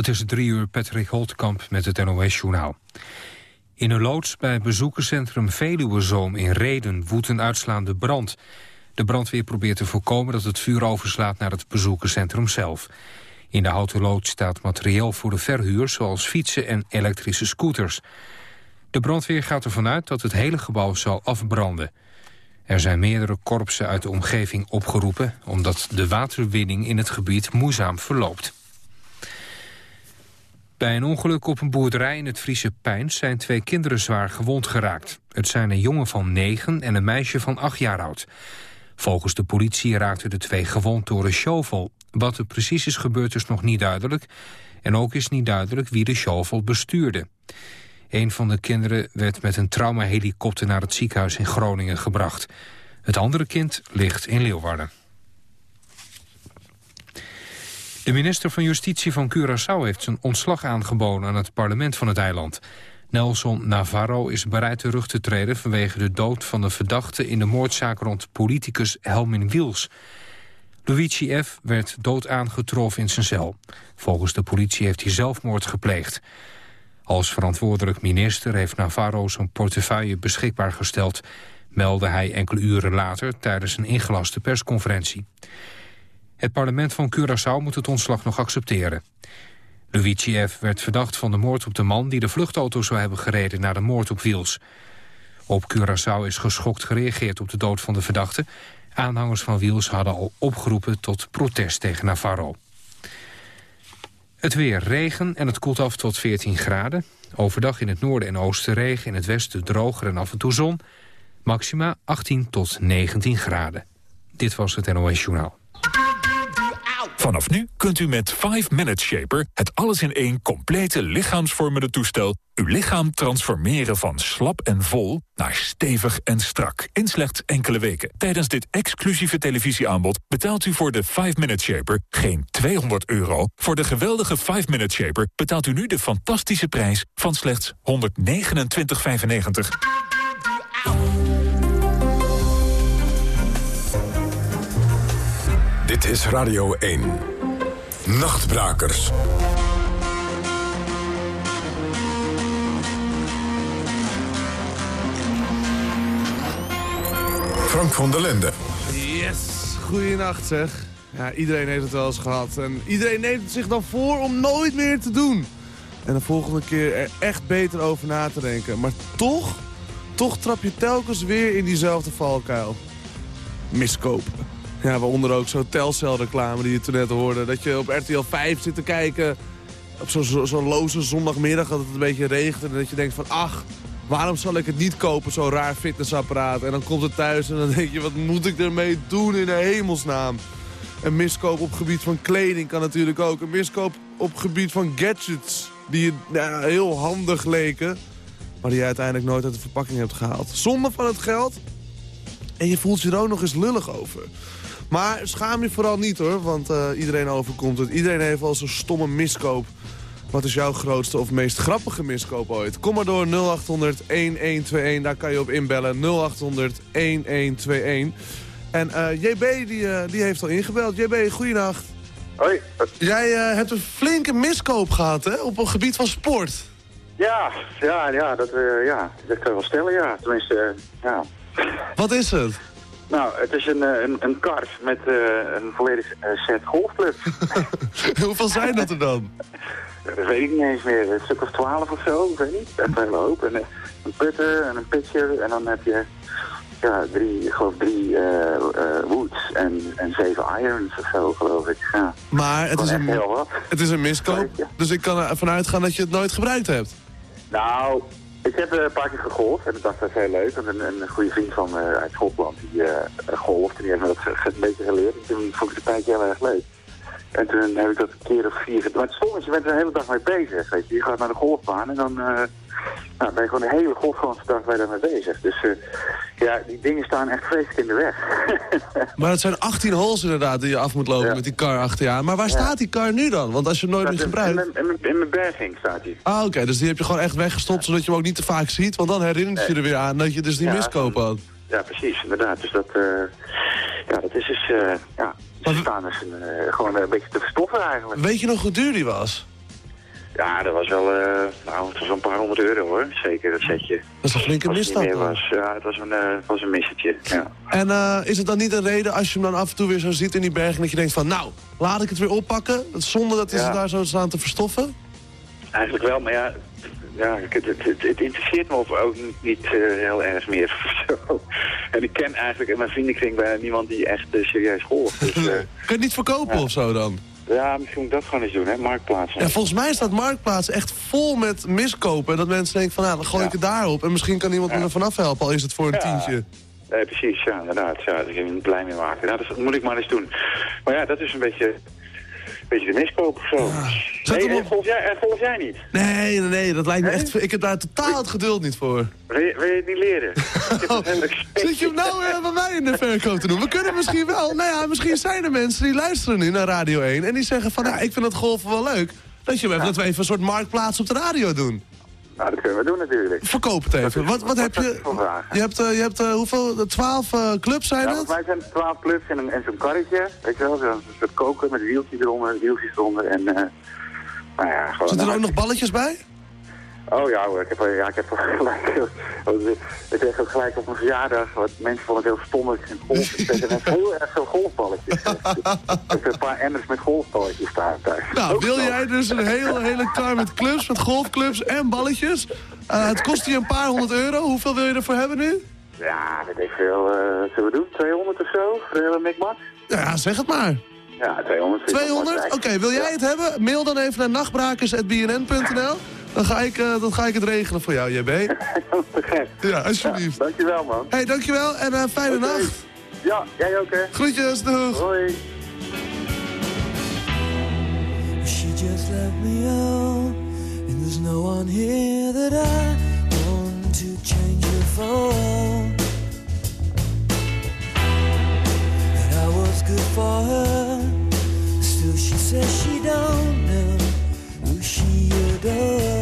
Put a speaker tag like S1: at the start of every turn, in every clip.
S1: Het is drie uur Patrick Holtkamp met het NOS-journaal. In een loods bij bezoekerscentrum Veluwezoom in Reden woedt een uitslaande brand. De brandweer probeert te voorkomen dat het vuur overslaat naar het bezoekerscentrum zelf. In de houten loods staat materieel voor de verhuur zoals fietsen en elektrische scooters. De brandweer gaat ervan uit dat het hele gebouw zal afbranden. Er zijn meerdere korpsen uit de omgeving opgeroepen... omdat de waterwinning in het gebied moeizaam verloopt. Bij een ongeluk op een boerderij in het Friese Pijns zijn twee kinderen zwaar gewond geraakt. Het zijn een jongen van negen en een meisje van acht jaar oud. Volgens de politie raakten de twee gewond door een shovel. Wat er precies is gebeurd is nog niet duidelijk. En ook is niet duidelijk wie de shovel bestuurde. Een van de kinderen werd met een traumahelikopter naar het ziekenhuis in Groningen gebracht. Het andere kind ligt in Leeuwarden. De minister van Justitie van Curaçao heeft zijn ontslag aangeboden aan het parlement van het eiland. Nelson Navarro is bereid terug te treden vanwege de dood van de verdachte in de moordzaak rond politicus Helmin Wiels. Luigi F. werd dood aangetroffen in zijn cel. Volgens de politie heeft hij zelfmoord gepleegd. Als verantwoordelijk minister heeft Navarro zijn portefeuille beschikbaar gesteld... meldde hij enkele uren later tijdens een ingelaste persconferentie. Het parlement van Curaçao moet het ontslag nog accepteren. Luigi werd verdacht van de moord op de man die de vluchtauto zou hebben gereden na de moord op Wiels. Op Curaçao is geschokt gereageerd op de dood van de verdachte. Aanhangers van Wiels hadden al opgeroepen tot protest tegen Navarro. Het weer regen en het koelt af tot 14 graden. Overdag in het noorden en oosten regen, in het westen droger en af en toe zon. Maxima 18 tot 19 graden. Dit was het NOS Journaal.
S2: Vanaf nu kunt u met 5 Minute Shaper het alles in één complete lichaamsvormende toestel uw lichaam transformeren van slap en vol naar stevig en strak in slechts enkele weken. Tijdens dit exclusieve televisieaanbod betaalt u voor de 5 Minute Shaper geen 200 euro. Voor de geweldige 5 Minute Shaper betaalt u nu de fantastische prijs van slechts 129,95.
S3: Dit is Radio 1. Nachtbrakers. Frank van der Linden.
S4: Yes, goeienacht zeg. Ja, iedereen heeft het wel eens gehad. En iedereen neemt het zich dan voor om nooit meer te doen. En de volgende keer er echt beter over na te denken. Maar toch, toch trap je telkens weer in diezelfde valkuil. Miskopen. Ja, waaronder ook zo'n telcelreclame die je toen net hoorde. Dat je op RTL 5 zit te kijken op zo'n zo, loze zondagmiddag dat het een beetje regent. En dat je denkt van, ach, waarom zal ik het niet kopen, zo'n raar fitnessapparaat? En dan komt het thuis en dan denk je, wat moet ik ermee doen in de hemelsnaam? Een miskoop op gebied van kleding kan natuurlijk ook. Een miskoop op gebied van gadgets die je heel handig leken. Maar die je uiteindelijk nooit uit de verpakking hebt gehaald. Zonder van het geld. En je voelt je er ook nog eens lullig over. Maar schaam je vooral niet hoor, want uh, iedereen overkomt het. Iedereen heeft wel zo'n stomme miskoop. Wat is jouw grootste of meest grappige miskoop ooit? Kom maar door 0800-1121, daar kan je op inbellen. 0800-1121. En uh, JB die, uh, die heeft al ingebeld. JB, goeienacht.
S5: Hoi.
S4: Jij hebt een flinke miskoop gehad hè, op een gebied van sport.
S5: Ja, ja, ja, dat, ja, dat kan je wel stellen, ja. Tenminste, ja.
S4: Wat is het?
S5: Nou, het is een, een, een kart met uh, een volledig set golfclubs.
S4: Hoeveel zijn dat er dan?
S5: dat weet ik niet eens meer. Een stuk of twaalf of zo, ik weet niet. Een hele hoop. En, een putter en een pitcher en dan heb je ja, drie, ik geloof drie uh, uh, woods en, en zeven irons of zo, geloof ik. Ja.
S4: Maar het is, een, het is een miskoop, dus ik kan ervan uitgaan dat je het nooit gebruikt hebt.
S5: Nou, ik heb een paar keer gegolfd en dat is heel leuk. Een, een goede vriend van me uit Schotland die uh, golft en die heeft me dat een beetje geleerd. En toen vond ik het een tijdje heel erg leuk. En toen heb ik dat een keer of vier gedaan. Maar het stom is, je bent er de hele dag mee bezig. Weet je. je gaat naar de golfbaan en dan uh, nou, ben je gewoon de hele golfganse dag bij daarmee bezig. Dus uh, ja, die dingen staan echt vreselijk in de weg.
S4: maar het zijn 18 holes inderdaad die je af moet lopen ja. met die kar achter je aan. Maar waar ja. staat die kar nu dan? Want als je hem nooit meer gebruikt...
S5: In, mijn berging staat hij.
S4: Ah, oké. Okay. Dus die heb je gewoon echt weggestopt zodat je hem ook niet te vaak ziet. Want dan herinnert je er weer aan dat je dus die miskopen had.
S5: Ja, precies. Inderdaad. Dus dat, uh, ja, dat is dus... Ja, ze staan dus een, uh, gewoon een beetje te verstoffen eigenlijk.
S4: Weet je nog hoe duur die was?
S5: Ja, dat was wel, eh, nou, het was een paar honderd euro hoor. Zeker, dat setje.
S4: Dat is een flinke misstap.
S5: was, ja, het was een, eh, het was een missertje, ja.
S4: En eh, is het dan niet een reden als je hem dan af en toe weer zo ziet in die bergen... dat je denkt van, nou, laat ik het weer oppakken? Zonder dat hij
S5: Ja.
S4: ze daar zo staan te verstoffen?
S5: Eigenlijk wel, maar ja, ja het, het, het, het interesseert me ook- ook niet, niet, eh, heel erg meer. en ik ken eigenlijk in mijn vriendenkring bijna niemand die echt eh, serieus golft. Dus eh,
S4: Kun je het niet verkopen
S5: Ja.
S4: of zo dan?
S5: ja, misschien moet ik dat gewoon eens doen, hè, marktplaats.
S4: Ja, volgens mij staat Marktplaats echt vol met miskopen. Dat mensen denken van, nou, dan gooi ik het daarop. En misschien kan iemand me er vanaf helpen, al is het voor een tientje.
S5: Nee, precies, ja, inderdaad. Ja, daar kan je me blij mee maken. Nou, dat moet ik maar eens doen. Maar ja, dat is een beetje, beetje de miskoop of zo. Nee,
S4: hem op.
S5: en volg jij, en volg jij niet?
S4: Nee, nee, nee, dat lijkt me
S5: Nee?
S4: echt... Ik heb daar totaal het geduld niet voor.
S5: Wil je, wil je het niet leren? Helemaal
S4: Zit je hem nou eh, bij mij in de verkoop te doen? We kunnen misschien wel... Nou ja, misschien zijn er mensen die luisteren nu naar Radio 1... en die zeggen van, ja, ik vind het golfen wel leuk. Dat, je, hem even- dat we even een soort marktplaats op de radio doen.
S5: Nou, dat kunnen we doen natuurlijk.
S4: Verkoop het even. Wat, wat heb je... Je hebt, eh, je hebt eh, hoeveel? Twaalf eh, clubs zijn
S5: Ja,
S4: het?
S5: volgens mij zijn het 12 clubs en, een- en zo'n karretje. Weet je wel, zo'n soort koken met wieltjes eronder, wieltjes eronder. En, nou ja, gewoon...
S4: Zitten er ook nog balletjes bij?
S5: Oh ja hoor, ik heb, ja, ik heb gelijk... Ik kreeg ook gelijk op mijn verjaardag, wat mensen vonden het heel stom dat ik geen golf zet. En echt heel erg veel golfballetjes. ik heb een paar emmers met golfballetjes staan thuis.
S4: Nou,
S5: Ook
S4: wil jij dus een hele, hele kar met clubs, met golfclubs en balletjes? Eh, het kost je een paar honderd euro. Hoeveel wil je ervoor hebben nu?
S5: Ja, weet ik veel. eh zullen we doen? 200 of zo? Voor de hele mikmak?
S4: Ja, zeg het maar.
S5: Ja, 200. vind ik wel
S4: 200? Oké, wil jij het hebben? Mail dan even naar nachtbrakers.bnn.nl. Dan ga, ik, eh, dan ga ik het regelen voor jou, JB.
S5: Te gek.
S4: Ja, alsjeblieft.
S5: Dankjewel man.
S4: hey, dankjewel en eh, fijne
S5: Oké.
S4: nacht.
S5: Ja, jij ook hè.
S4: Groetjes, doeg.
S5: Hoi.
S6: She just let me out, and there's no one here that I want to change her for. That I was good for her, still she says she don't know who she adores.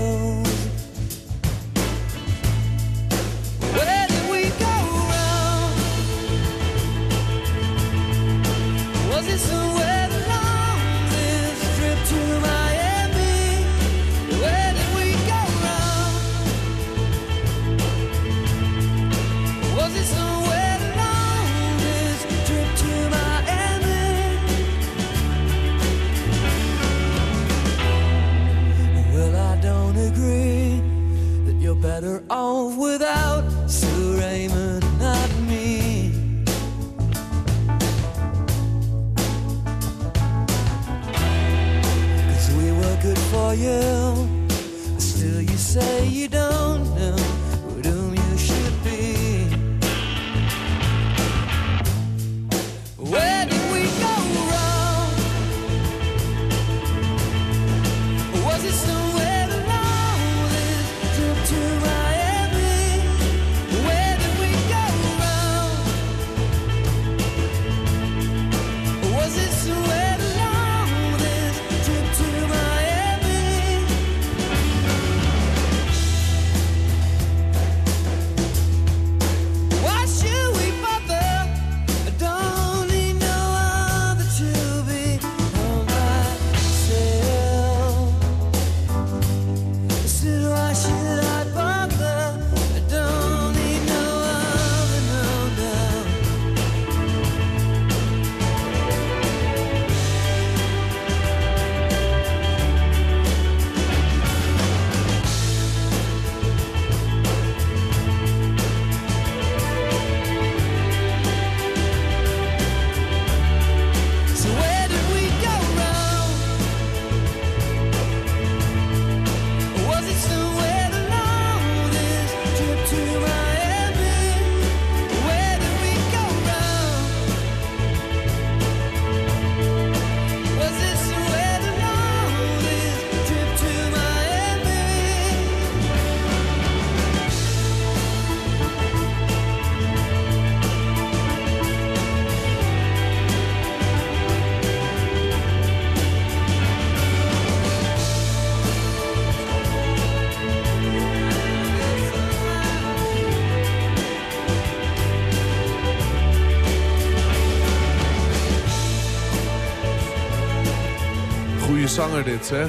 S4: Dit, zeg.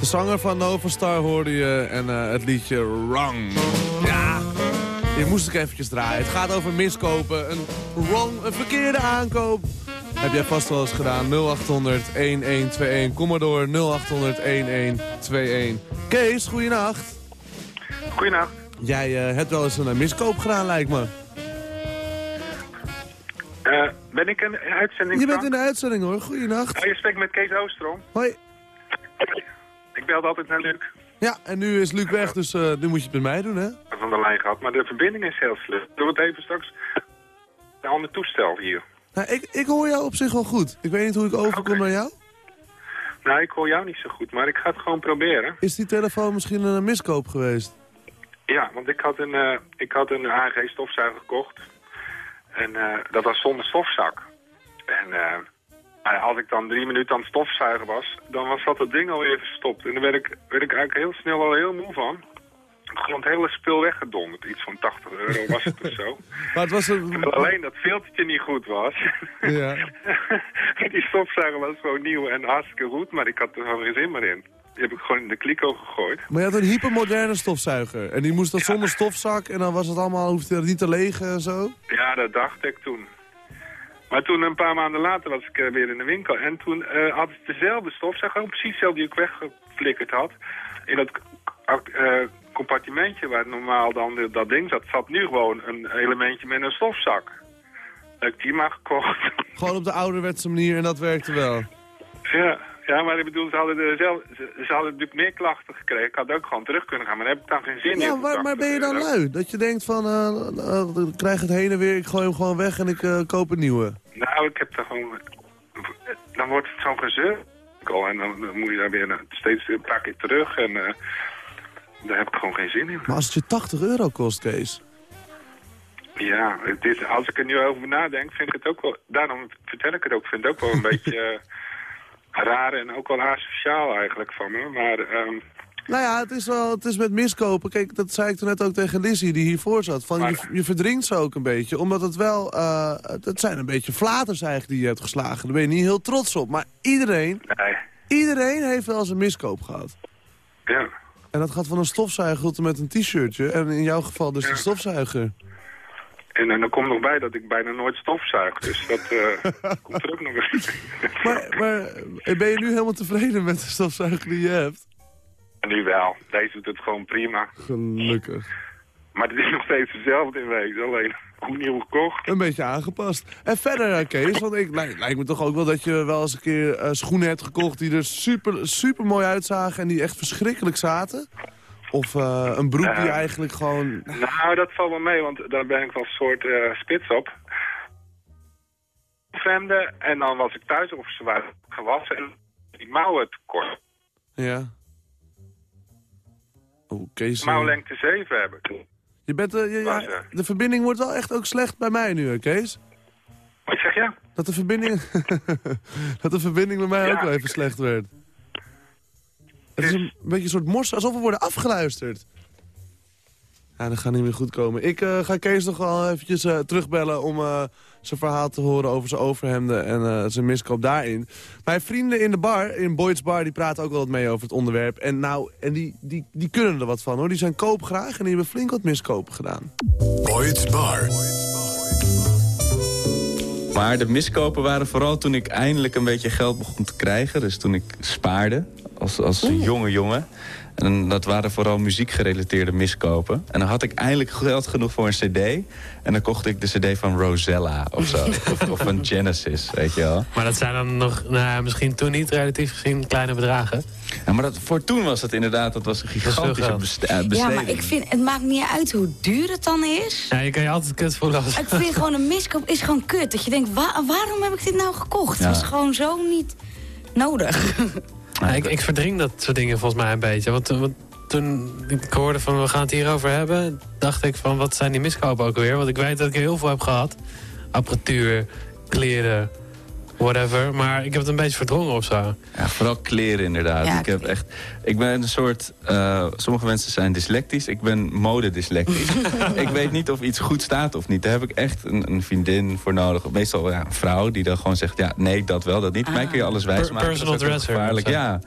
S4: De zanger van Nova Star hoorde je en eh, het liedje Wrong. Ja, die moest ik eventjes draaien. Het gaat over miskopen. Een wrong, een verkeerde aankoop. Heb jij vast wel eens gedaan. 0800-1121. Kom maar door. 0800-1121. Kees, goeienacht.
S7: Goedenacht.
S4: Jij eh, hebt wel eens een eh, miskoop gedaan, lijkt me.
S7: Ben ik een uitzending
S4: Je bent in de uitzending hoor. Goeienacht.
S7: Oh, je spreekt met Kees Oostrom.
S4: Hoi.
S7: Ik belde altijd naar Luc.
S4: Ja, en nu is Luc weg, dus eh, nu moet je het met mij doen, hè?
S7: Van de lijn gehad, maar de verbinding is heel slecht. Doe het even straks. Een ander toestel hier.
S4: Nou, ik, ik hoor jou op zich wel goed. Ik weet niet hoe ik overkom naar jou.
S7: Nou, ik hoor jou niet zo goed, maar ik ga het gewoon proberen.
S4: Is die telefoon misschien een miskoop geweest?
S7: Ja, want ik had een, eh, ik had een AG stofzuiger gekocht. En eh, dat was zonder stofzak. En eh, nou als ik dan drie minuten aan het stofzuigen was, dan was dat het ding alweer verstopt. En daar werd ik, werd ik eigenlijk heel snel al heel moe van. Gewoon het hele spul weggedonderd. Iets van 80 euro was het of zo.
S4: Maar het was een...
S7: Alleen dat filtertje niet goed was.
S4: Ja.
S7: Die stofzuiger was gewoon nieuw en hartstikke goed, maar ik had er gewoon geen zin meer in. Die heb ik gewoon in de kliko gegooid.
S4: Maar je had een hypermoderne stofzuiger. En die moest dan zonder stofzak en dan was het allemaal, hoefde het niet te legen en zo.
S7: Ja, dat dacht ik toen. Maar toen, een paar maanden later, was ik eh, weer in de winkel. En toen eh had ik dezelfde stofzuiger, precies hetzelfde die ik weggeflikkerd had. In dat eh, compartimentje waar normaal dan dat ding zat, zat nu gewoon een elementje met een stofzak. Dat heb ik die maar gekocht.
S4: Gewoon op de ouderwetse manier en dat werkte wel.
S7: ja, ja, maar ik bedoel, ze hadden, zelf, ze, ze hadden natuurlijk meer klachten gekregen. Ik had ook gewoon terug kunnen gaan, maar daar heb ik dan geen zin in.
S4: Ja, maar, maar ben je
S7: 80
S4: dan lui? Dat je denkt van, ik krijg het heen en weer, ik gooi hem gewoon weg en ik koop een nieuwe.
S7: Nou, ik heb er gewoon... Dan wordt het zo'n gezeur. En dan, dan moet je daar weer steeds een paar keer terug. En daar heb ik gewoon geen zin in.
S4: Maar als het je 80 euro kost, Kees.
S7: Ja, is, als ik er nu over nadenk, vind ik het ook wel... Daarom vertel ik het ook. Ik vind het ook wel een beetje raar en ook wel asociaal eigenlijk van me. Maar ehm,
S4: Nou ja, het is, wel, het is met miskopen. Kijk, dat zei ik toen net ook tegen Lizzie, die hiervoor zat. Van, je,
S7: Maar-
S4: je verdrinkt ze ook een beetje. Omdat het wel... eh, het zijn een beetje flaters eigenlijk die je hebt geslagen. Daar ben je niet heel trots op. Maar iedereen,
S7: nee,
S4: iedereen heeft wel eens een miskoop gehad.
S7: ja.
S4: En dat gaat van een stofzuiger tot en met een t-shirtje. En in jouw geval dus een stofzuiger.
S7: En, en dan komt nog bij dat ik bijna nooit stofzuig. Dus dat eh, komt er ook nog eens.
S4: Maar, maar eh, ben je nu helemaal tevreden met de stofzuiger die je hebt?
S7: nu wel. Deze doet het gewoon prima.
S4: Gelukkig.
S7: Maar het is nog steeds hetzelfde in wezen. Alleen opnieuw gekocht.
S4: Een beetje aangepast. En verder, eh, Kees, want ik, lijkt, lijkt me toch ook wel dat je wel eens een keer schoenen hebt gekocht... die er super, super mooi uitzagen en die echt verschrikkelijk zaten. Of eh, een broek die
S7: Eh.
S4: eigenlijk gewoon...
S7: Nou, dat valt wel mee, want daar ben ik wel een soort eh, spits op. Vemde, en dan was ik thuis of ze waren gewassen en die mouwen te kort.
S4: Ja. Kees... eh,
S7: Mouwlengte 7 hebben.
S4: je bent, eh, je- ja,
S7: er.
S4: de verbinding wordt wel echt ook slecht bij mij nu, hè, Kees.
S7: Wat zeg je?
S4: Dat de verbinding, dat de verbinding bij mij
S7: Ja.
S4: ook wel even slecht werd. Het is een beetje een soort mors, alsof we worden afgeluisterd. Ja, dat gaat niet meer goed komen. Ik eh, ga Kees nog wel eventjes eh, terugbellen om eh, zijn verhaal te horen over zijn overhemden en eh, zijn miskoop daarin. Mijn vrienden in de bar, in Boyd's Bar, die praten ook wel wat mee over het onderwerp. En, nou, en die, die, die kunnen er wat van hoor. Die zijn koopgraag en die hebben flink wat miskopen gedaan.
S3: Boyd's Bar.
S8: Maar de miskopen waren vooral toen ik eindelijk een beetje geld begon te krijgen. Dus toen ik spaarde als, als jonge jongen. En dat waren vooral muziekgerelateerde miskopen. En dan had ik eindelijk geld genoeg voor een cd. En dan kocht ik de cd van Rosella of zo. of, of van Genesis, weet je wel.
S9: Maar dat zijn dan nog, nou, ja, misschien toen niet relatief gezien kleine bedragen.
S8: Ja, maar dat, voor toen was dat inderdaad dat was een gigantische eh,
S10: Ja, maar ik vind, het maakt niet uit hoe duur het dan is.
S9: Ja, je kan je altijd kut voelen als...
S10: Ik vind gewoon een miskoop is gewoon kut. Dat je denkt, wa- waarom heb ik dit nou gekocht?
S8: Ja.
S10: Het was gewoon zo niet nodig.
S9: Ja, ik, ik verdring dat soort dingen volgens mij een beetje. Want, toen- want toen ik hoorde van we gaan het hierover hebben... dacht ik van wat zijn die miskopen ook alweer? Want ik weet dat ik er heel veel heb gehad. Apparatuur, kleren, whatever. Maar ik heb het een beetje verdrongen of zo.
S8: Ja, vooral kleren inderdaad.
S10: Ja,
S8: ik, heb echt, ik ben een soort... eh, sommige mensen zijn dyslectisch. Ik ben modedyslectisch. ik weet niet of iets goed staat of niet. Daar heb ik echt een, een vriendin voor nodig. Meestal ja, een vrouw die dan gewoon zegt... ja, nee, dat wel, dat niet. Mij kun je alles wijs
S9: Ah.
S8: Maken.
S9: personal dresser,
S8: gevaarlijk. Ja.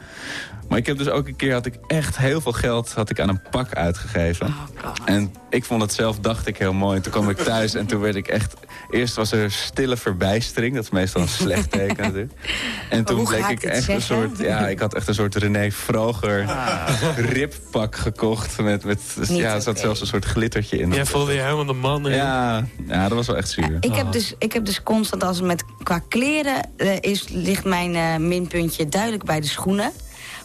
S8: Maar ik heb dus ook een keer... had ik echt heel veel geld had ik aan een pak uitgegeven.
S10: Oh,
S8: en ik vond het zelf, dacht ik, heel mooi. En toen kwam ik thuis en toen werd ik echt... Eerst was er stille verbijstering. Dat is meestal een slecht natuurlijk. En toen bleek ik echt een soort... Ja, ik had echt een soort René Vroger ribpak gekocht. Met, met,
S10: Niet
S8: ja, er zat zelfs een soort glittertje in.
S9: Jij voelde je helemaal de man. in.
S8: Ja, ja, dat was wel echt zuur.
S10: Ik heb, dus, ik heb dus constant, als het met qua kleren eh, is, ligt mijn eh, minpuntje duidelijk bij de schoenen.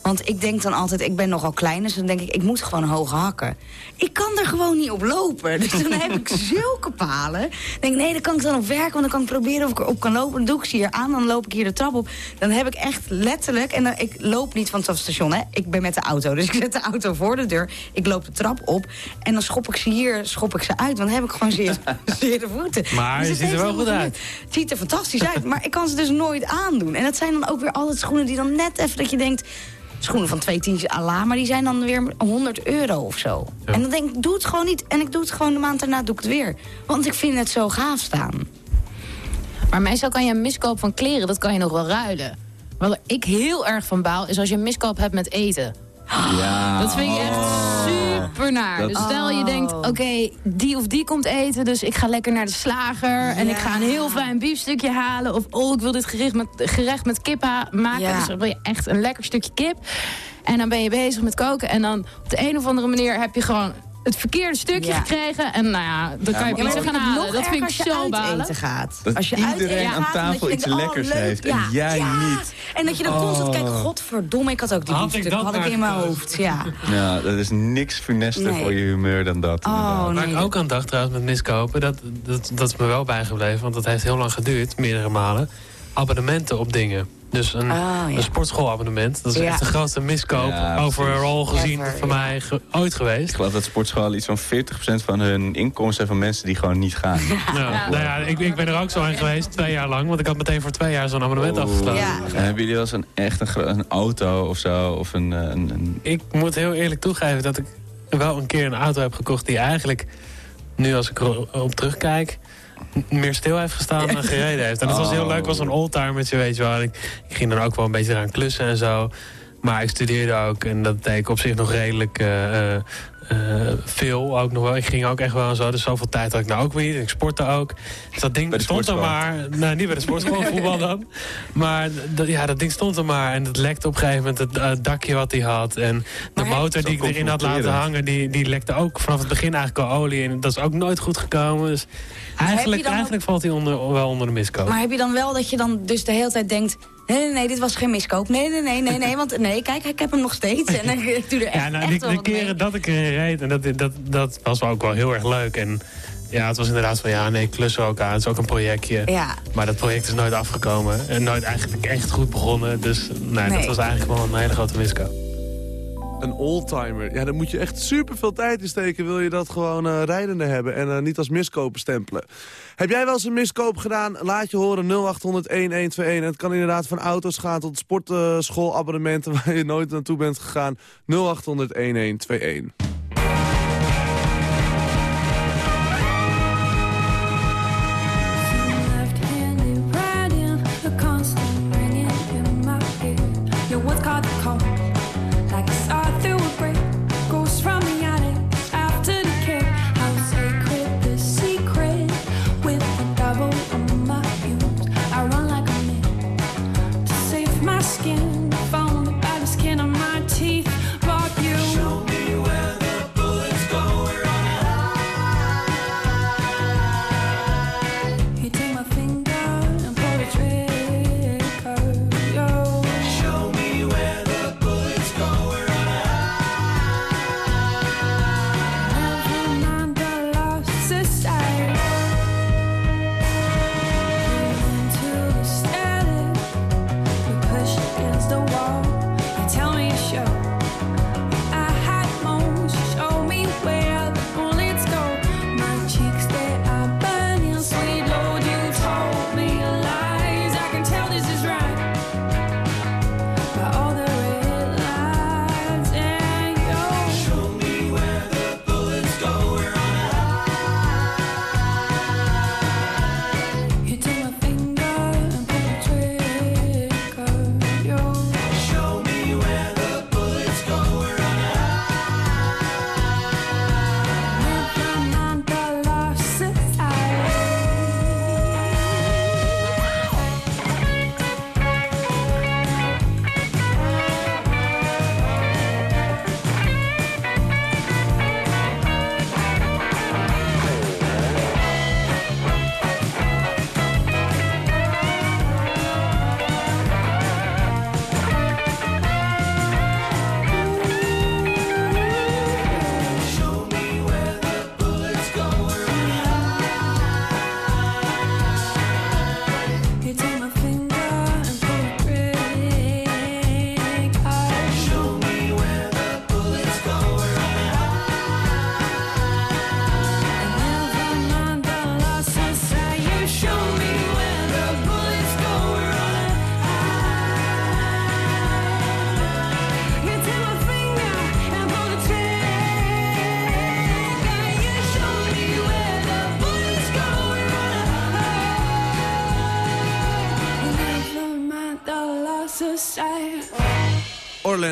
S10: Want ik denk dan altijd, ik ben nogal klein, dus dan denk ik, ik moet gewoon hoge hakken. Ik kan er gewoon niet op lopen. Dus dan heb ik zulke palen. Denk ik, nee, dan kan ik dan op werken, want dan kan ik proberen of ik erop kan lopen. Dan doe ik ze hier aan, dan loop ik hier de trap op. Dan heb ik echt letterlijk, en dan, ik loop niet van het station, hè. Ik ben met de auto, dus ik zet de auto voor de deur. Ik loop de trap op en dan schop ik ze hier, schop ik ze uit. Want dan heb ik gewoon zeer, zeer de voeten.
S9: Maar
S10: Dus
S9: je
S10: het
S9: ziet er wel goed uit.
S10: Het ziet er fantastisch uit, maar ik kan ze dus nooit aandoen. En dat zijn dan ook weer altijd schoenen die dan net even dat je denkt... schoenen van twee tientjes à la, maar die zijn dan weer 100 euro of zo.
S9: Ja.
S10: En dan denk ik, doe het gewoon niet. En ik doe het gewoon de maand daarna, doe ik het weer. Want ik vind het zo gaaf staan.
S11: Maar meestal kan je een miskoop van kleren, dat kan je nog wel ruilen. Waar ik heel erg van baal, is als je een miskoop hebt met eten.
S8: Ja.
S11: Dat vind ik echt super naar.
S8: Dat-
S11: Dus stel je denkt, oké, die of die komt eten... dus ik ga lekker naar de slager en ik ga een heel fijn biefstukje halen... of oh, ik wil dit gerecht met, gerecht met kip maken. Dus dan wil je echt een lekker stukje kip. En dan ben je bezig met koken... en dan op de een of andere manier heb je gewoon het verkeerde stukje
S10: Ja.
S11: gekregen... en nou ja, dan kan je
S8: ook
S11: gaan
S10: nog
S11: halen. Dat vind ik
S10: als je
S11: zo
S10: uit
S11: balen.
S10: eten gaat.
S8: Dat
S10: als je
S8: iedereen aan
S10: gaat,
S8: tafel iets
S10: denkt,
S8: lekkers
S10: oh,
S8: heeft en
S10: ja,
S8: jij
S10: ja.
S8: niet.
S10: En dat je dan constant kijkt, godverdomme, ik had ook die
S9: Had ik
S10: biefstuk.
S9: dat
S10: Had ik in mijn hoofd, ja.
S8: Ja, dat is niks funester
S10: Nee.
S8: voor je humeur dan dat.
S10: Oh.
S9: Waar ik ook aan dacht trouwens met miskopen, dat, dat, dat is me wel bijgebleven. Want dat heeft heel lang geduurd, meerdere malen. Abonnementen op dingen. Dus een,
S10: Ah, ja.
S9: een sportschoolabonnement. Dat is
S10: Ja.
S9: echt de grootste miskoop
S8: Ja,
S9: overal gezien
S10: Ever,
S9: van
S10: ja.
S9: mij ge- ooit
S8: Ik
S9: geweest.
S8: geloof dat sportscholen iets van 40% van hun inkomsten zijn van mensen die gewoon niet gaan.
S9: Ja. Nou ja, ik, ik ben er ook zo aan geweest, twee jaar lang. Want ik had meteen voor twee jaar zo'n abonnement
S8: Oh.
S9: afgesloten.
S8: Hebben jullie wel eens een, echt een, auto of zo? Of een, eh, een, een...
S9: Ik moet heel eerlijk toegeven dat ik wel een keer een auto heb gekocht... die eigenlijk, nu als ik erop terugkijk... meer stil heeft gestaan dan gereden heeft. En dat was heel leuk, was een oldtimertje, weet je wel. Ik, ik ging dan ook wel een beetje eraan klussen en zo. Maar ik studeerde ook en dat deed ik op zich nog redelijk eh, eh, veel. Ook nog wel. Ik ging ook echt wel en zo. Dus zoveel tijd had ik nou ook weer niet. Ik sportte ook. Dus dat ding stond er maar. Nou, niet bij de sportschool, voetbal dan. Maar ja, dat ding stond er maar. En het lekte op een gegeven moment het eh, dakje wat hij had. En de
S10: Maar
S9: motor die ik erin had laten hangen, die, die lekte ook vanaf het begin eigenlijk al olie. En dat is ook nooit goed gekomen. Dus eigenlijk, eigenlijk valt hij onder, wel onder de miskoop.
S10: Maar heb je dan wel dat je dan dus de hele tijd denkt... Nee, nee, nee, dit was geen miskoop. Nee, nee, nee, nee, nee, want nee, kijk, ik heb hem nog steeds. En ik doe er echt,
S9: ja, nou,
S10: echt wel
S9: de
S10: mee.
S9: keren dat ik erin reed, en dat, dat, dat was wel ook wel heel erg leuk. En ja, het was inderdaad van, ja, nee, ik klus er ook aan. Het is ook een projectje.
S10: Ja,
S9: Maar dat project is nooit afgekomen. En nooit eigenlijk echt goed begonnen. Dus nee, dat was eigenlijk wel een hele grote miskoop.
S4: Een oldtimer. Ja, daar moet je echt super veel tijd in steken. Wil je dat gewoon eh, rijdende hebben en eh, niet als miskopen stempelen. Heb jij wel eens een miskoop gedaan? Laat je horen 0800-1121. En het kan inderdaad van auto's gaan tot sportschoolabonnementen waar je nooit naartoe bent gegaan. 0800-1121.
S12: Left-handed writing, a constant ringing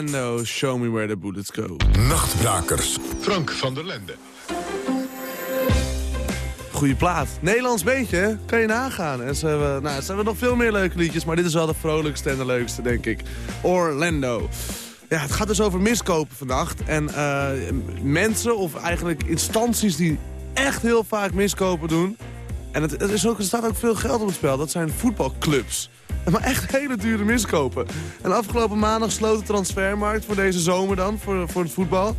S4: Orlando, show me where the bullets go.
S3: Nachtbrakers.
S13: Frank van der Lende.
S4: Goeie plaat. Nederlands beetje, kan je nagaan. En ze hebben, nou, ze hebben nog veel meer leuke liedjes, maar dit is wel de vrolijkste en de leukste, denk ik. Orlando. Ja, het gaat dus over miskopen vannacht. En eh, mensen, of eigenlijk instanties die echt heel vaak miskopen doen... En het, het is ook, er staat ook veel geld op het spel. Dat zijn voetbalclubs. Maar echt hele dure miskopen. En afgelopen maandag sloot de transfermarkt voor deze zomer dan, voor, voor het voetbal.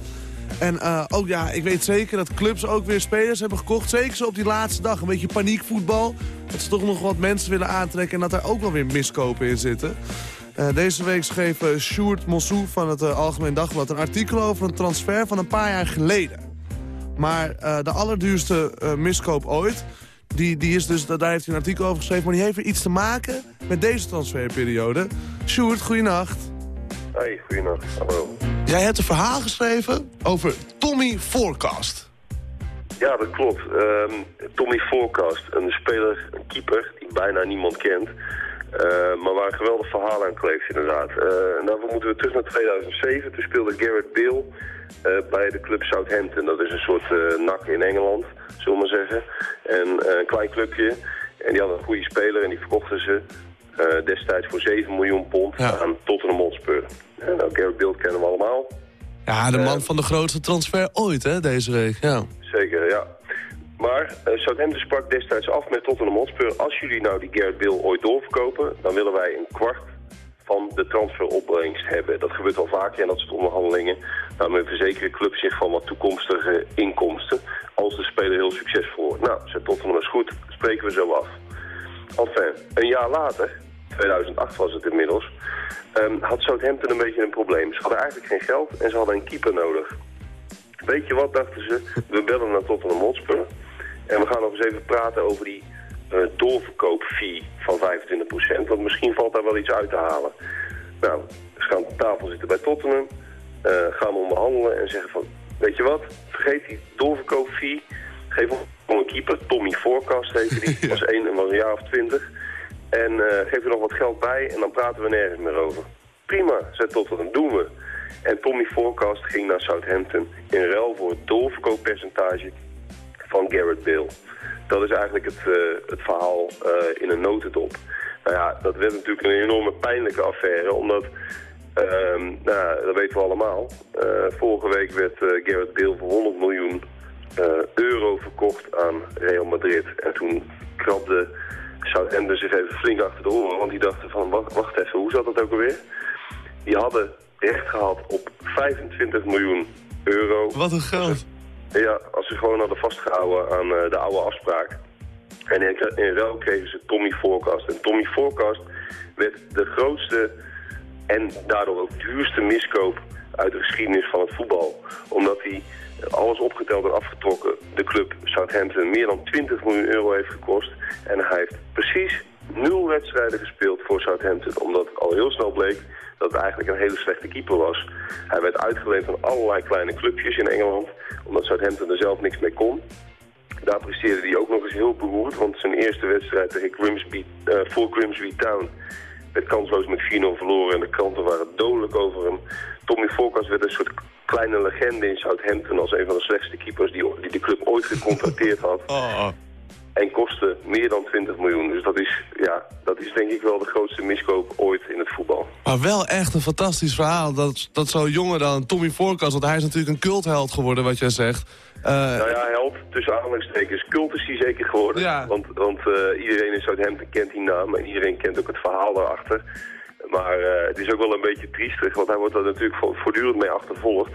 S4: En eh, ook ja, ik weet zeker dat clubs ook weer spelers hebben gekocht. Zeker zo op die laatste dag. Een beetje paniekvoetbal. Dat ze toch nog wat mensen willen aantrekken. En dat daar ook wel weer miskopen in zitten. Eh, deze week schreef uh, Sjoerd Mossou van het Algemeen Dagblad... een artikel over een transfer van een paar jaar geleden. Maar de allerduurste miskoop ooit... Die, die is dus, daar heeft hij een artikel over geschreven... maar die heeft weer iets te maken met deze transferperiode. Sjoerd, goeienacht.
S14: Hey, goeienacht. Hallo.
S4: Jij hebt een verhaal geschreven over Tommy Forecast.
S14: Ja, dat klopt. Ehm, Tommy Forecast, een speler, een keeper die bijna niemand kent. Eh, maar waar een geweldig verhaal aan kleeft inderdaad. Eh, en daarvoor moeten we terug naar 2007. Toen speelde Garrett Bale eh, bij de club Southampton. Dat is een soort uh, nak in Engeland, zullen we maar zeggen. En een klein clubje. En die hadden een goede speler en die verkochten ze destijds voor 7 miljoen pond aan Tottenham Hotspur. Nou, Garrett Bale kennen we allemaal.
S4: Ja, de man van de grootste transfer ooit, hè, deze week. Ja.
S14: Zeker, ja. Maar uh, Southampton sprak destijds af met Tottenham Hotspur. Als jullie nou die Garrett Bale ooit doorverkopen, dan willen wij een kwart van de transferopbrengst hebben. Dat gebeurt al vaker in dat soort onderhandelingen. Daarmee verzekeren clubs zich van wat toekomstige inkomsten. Als de speler heel succesvol wordt. Nou, zet Tottenham is goed, spreken we zo af. Enfin, een jaar later, 2008 was het inmiddels, um, had Southampton een beetje een probleem. Ze hadden eigenlijk geen geld en ze hadden een keeper nodig. Weet je wat, dachten ze, we bellen naar Tottenham Hotspur. En we gaan nog eens even praten over die uh, doorverkoopfee van 25%. Want misschien valt daar wel iets uit te halen. Nou, ze gaan op tafel zitten bij Tottenham. Uh, gaan onderhandelen en zeggen van... Weet je wat, vergeet die doorverkoopfee. Geef ons een keeper, Tommy Forecast heette die. was, een, was een jaar of twintig. En uh, geef er nog wat geld bij en dan praten we nergens meer over. Prima, zei Tottenham, doen we. En Tommy Forecast ging naar Southampton in ruil voor het doorverkooppercentage van Garrett Bale. Dat is eigenlijk het, uh, het verhaal uh, in een notendop. Nou ja, dat werd natuurlijk een enorme pijnlijke affaire, omdat, uh, nou, dat weten we allemaal. Uh, vorige week werd Garrett Bale voor 100 miljoen euro verkocht aan Real Madrid. En toen krabde Southampton zich even flink achter de oren, want die dachten van, wacht, wacht even, hoe zat dat ook alweer? Die hadden recht gehad op 25 miljoen euro.
S4: Wat een geld.
S14: Ja, als ze gewoon hadden vastgehouden aan uh, de oude afspraak. En in, ruil kregen ze Tommy Forecast. En Tommy Forecast werd de grootste en daardoor ook duurste miskoop uit de geschiedenis van het voetbal. Omdat hij alles opgeteld en afgetrokken de club Southampton meer dan 20 miljoen euro heeft gekost. En hij heeft precies nul wedstrijden gespeeld voor Southampton. Omdat al heel snel bleek dat het eigenlijk een hele slechte keeper was. Hij werd uitgeleend aan allerlei kleine clubjes in Engeland, omdat Southampton er zelf niks mee kon. Daar presteerde hij ook nog eens heel beroerd, want zijn eerste wedstrijd tegen Grimsby, uh, voor Grimsby Town werd kansloos met 4-0 verloren en de kranten waren dodelijk over hem. Tommy Forecast werd een soort kleine legende in Southampton als een van de slechtste keepers die, die de club ooit gecontracteerd had.
S4: Oh.
S14: En kostte meer dan 20 miljoen. Dus dat is, ja, dat is denk ik wel de grootste miskoop ooit in het voetbal.
S4: Maar wel echt een fantastisch verhaal. Dat, dat zo'n jongen dan, Tommy Voorkast, want hij is natuurlijk een cultheld geworden, wat jij zegt. Uh,
S14: nou ja, held, tussen aanhalingstekens. Cult is hij zeker geworden.
S4: Ja.
S14: Want, want uh, iedereen in Southampton kent die naam en iedereen kent ook het verhaal daarachter. Maar uh, het is ook wel een beetje triestig, want hij wordt er natuurlijk voortdurend mee achtervolgd.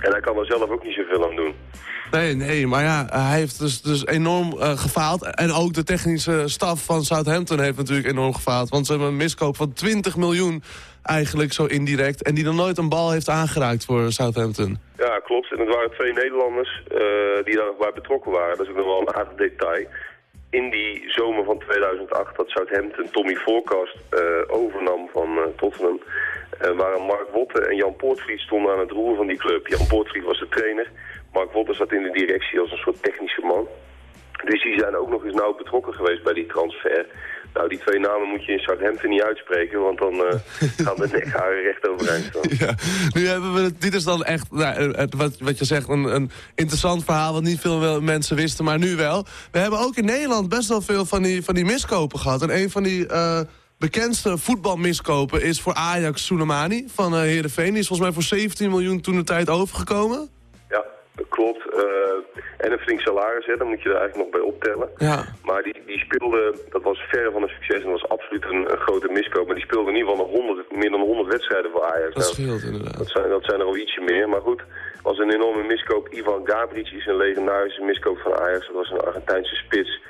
S14: En hij kan er zelf ook niet zoveel aan doen.
S4: Nee, nee, maar ja, hij heeft dus, dus enorm uh, gefaald. En ook de technische staf van Southampton heeft natuurlijk enorm gefaald. Want ze hebben een miskoop van 20 miljoen eigenlijk zo indirect. En die dan nooit een bal heeft aangeraakt voor Southampton.
S14: Ja, klopt. En het waren twee Nederlanders uh, die daar nog bij betrokken waren. Dat is ook nog wel een aardig detail. In die zomer van 2008 dat Southampton Tommy Forecast uh, overnam van Tottenham... waren Mark Wotte en Jan Poortvliet stonden aan het roer van die club. Jan Poortvliet was de trainer... Mark Wotter zat in de directie als een soort technische man. Dus die zijn ook nog eens nauw betrokken geweest bij die transfer. Nou, die twee namen moet je in Southampton niet uitspreken, want dan eh, gaan de nekharen recht overeind staan.
S4: Ja, nu hebben we het, dit is dan echt, nou, eh, het- wat, wat je zegt, een, een interessant verhaal... wat niet veel mensen wisten, maar nu wel. We hebben ook in Nederland best wel veel van die, van die miskopen gehad. En een van die eh, bekendste voetbalmiskopen is voor Ajax Soleimani van eh Heerenveen. Die is volgens mij voor 17 miljoen toen de tijd overgekomen.
S14: Ja, klopt. Eh, en een flink salaris, hè, daar moet je er eigenlijk nog bij optellen.
S4: Ja.
S14: Maar die, die speelde, dat was verre van een succes en dat was absoluut een, een grote miskoop. Maar die speelde in ieder geval nog 100, meer dan 100 wedstrijden voor Ajax.
S4: Dat scheelt inderdaad.
S14: Dat zijn, dat zijn er al ietsje meer, maar goed. Het was een enorme miskoop. Ivan Gabric is een legendarische miskoop van Ajax. Dat was een Argentijnse spits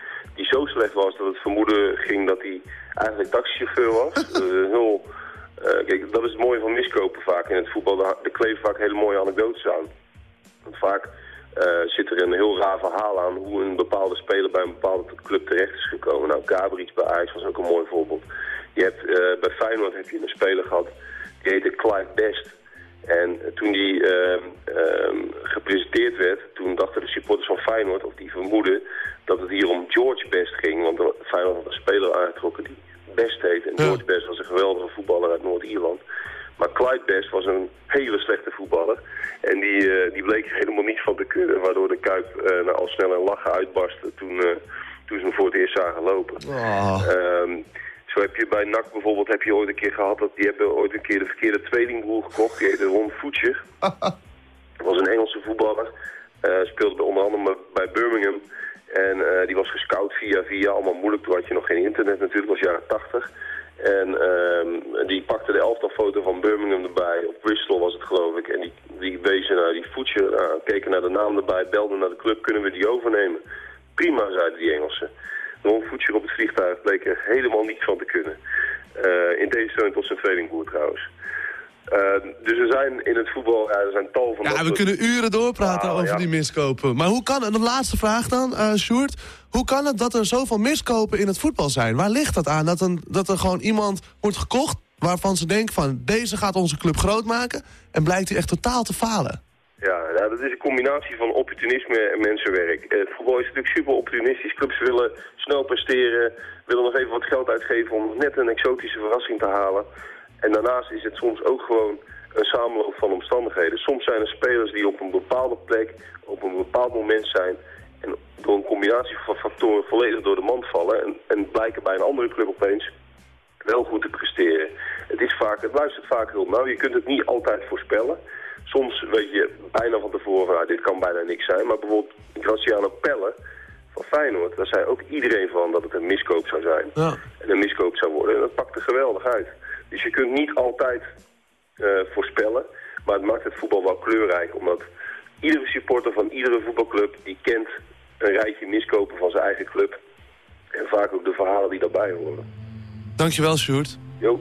S14: die zo slecht was dat het vermoeden ging dat hij eigenlijk taxichauffeur was. Eh, heel, eh, kijk, dat is het mooie van miskopen vaak in het voetbal. Er kleven vaak hele mooie anekdotes aan. Want vaak eh, zit er een heel raar verhaal aan hoe een bepaalde speler bij een bepaalde club terecht is gekomen. Nou, Gabric bij Ajax was ook een mooi voorbeeld. Je hebt, bij Feyenoord heb je een speler gehad, die heette Clive Best. En toen die ehm, ehm, gepresenteerd werd, toen dachten de supporters van Feyenoord, of die vermoeden, dat het hier om George Best ging. Want Feyenoord had een speler aangetrokken die Best heet. En George Best was een geweldige voetballer uit Noord-Ierland. Maar Clyde Best was een hele slechte voetballer. En die, eh, die bleek er helemaal niet van te kunnen. Waardoor de Kuip eh, nou, al snel een lachen uitbarstte toen, eh, toen ze hem voor het eerst zagen lopen. Ehm, zo heb je bij NAC bijvoorbeeld heb je ooit een keer gehad dat die hebben ooit een keer de verkeerde tweelingbroer gekocht. Die heette Ron Futscher. Dat was een Engelse voetballer. Eh, speelde bij onder andere bij Birmingham. En eh, die was gescout via via, allemaal moeilijk. Toen had je nog geen internet natuurlijk, dat was jaren 80. En ehm, die pakte de elftalfoto van Birmingham erbij. Of Bristol was het geloof ik. En die, die wezen naar die Futscher, nou, keken naar de naam erbij, belden naar de club, kunnen we die overnemen? Prima, zeiden die Engelsen. Ron Futscher op het vliegtuig bleek er helemaal niets van te kunnen. Eh, in tegenstelling tot zijn tweelingbroer trouwens. Eh, dus er zijn in het voetbal, ja, er zijn tal van...
S4: Ja, we
S14: soort-
S4: kunnen uren doorpraten
S14: Ah,
S4: over
S14: ja.
S4: die miskopen. Maar hoe kan het, de laatste vraag dan, eh Sjoerd. Hoe kan het dat er zoveel miskopen in het voetbal zijn? Waar ligt dat aan? Dat, een, dat er gewoon iemand wordt gekocht waarvan ze denken van... deze gaat onze club groot maken en blijkt hij echt totaal te falen.
S14: Ja, nou, dat is een combinatie van opportunisme en mensenwerk. Eh, voetbal is natuurlijk super opportunistisch. Clubs willen snel presteren, willen nog even wat geld uitgeven om net een exotische verrassing te halen. En daarnaast is het soms ook gewoon een samenloop van omstandigheden. Soms zijn er spelers die op een bepaalde plek, op een bepaald moment zijn... en door een combinatie van factoren volledig door de mand vallen... en, en blijken bij een andere club opeens wel goed te presteren. Het, is vaak, het luistert vaak heel nauw. Je kunt het niet altijd voorspellen. Soms weet je bijna van tevoren, nou, dit kan bijna niks zijn. Maar bijvoorbeeld Graziano Pelle van Feyenoord, daar zei ook iedereen van dat het een miskoop zou zijn.
S4: Ja.
S14: En een miskoop zou worden. En dat pakte geweldig uit. Dus je kunt niet altijd eh, voorspellen. Maar het maakt het voetbal wel kleurrijk. Omdat iedere supporter van iedere voetbalclub... die kent een rijtje miskopen van zijn eigen club. En vaak ook de verhalen die daarbij horen.
S4: Dankjewel, Sjoerd.
S14: Jo.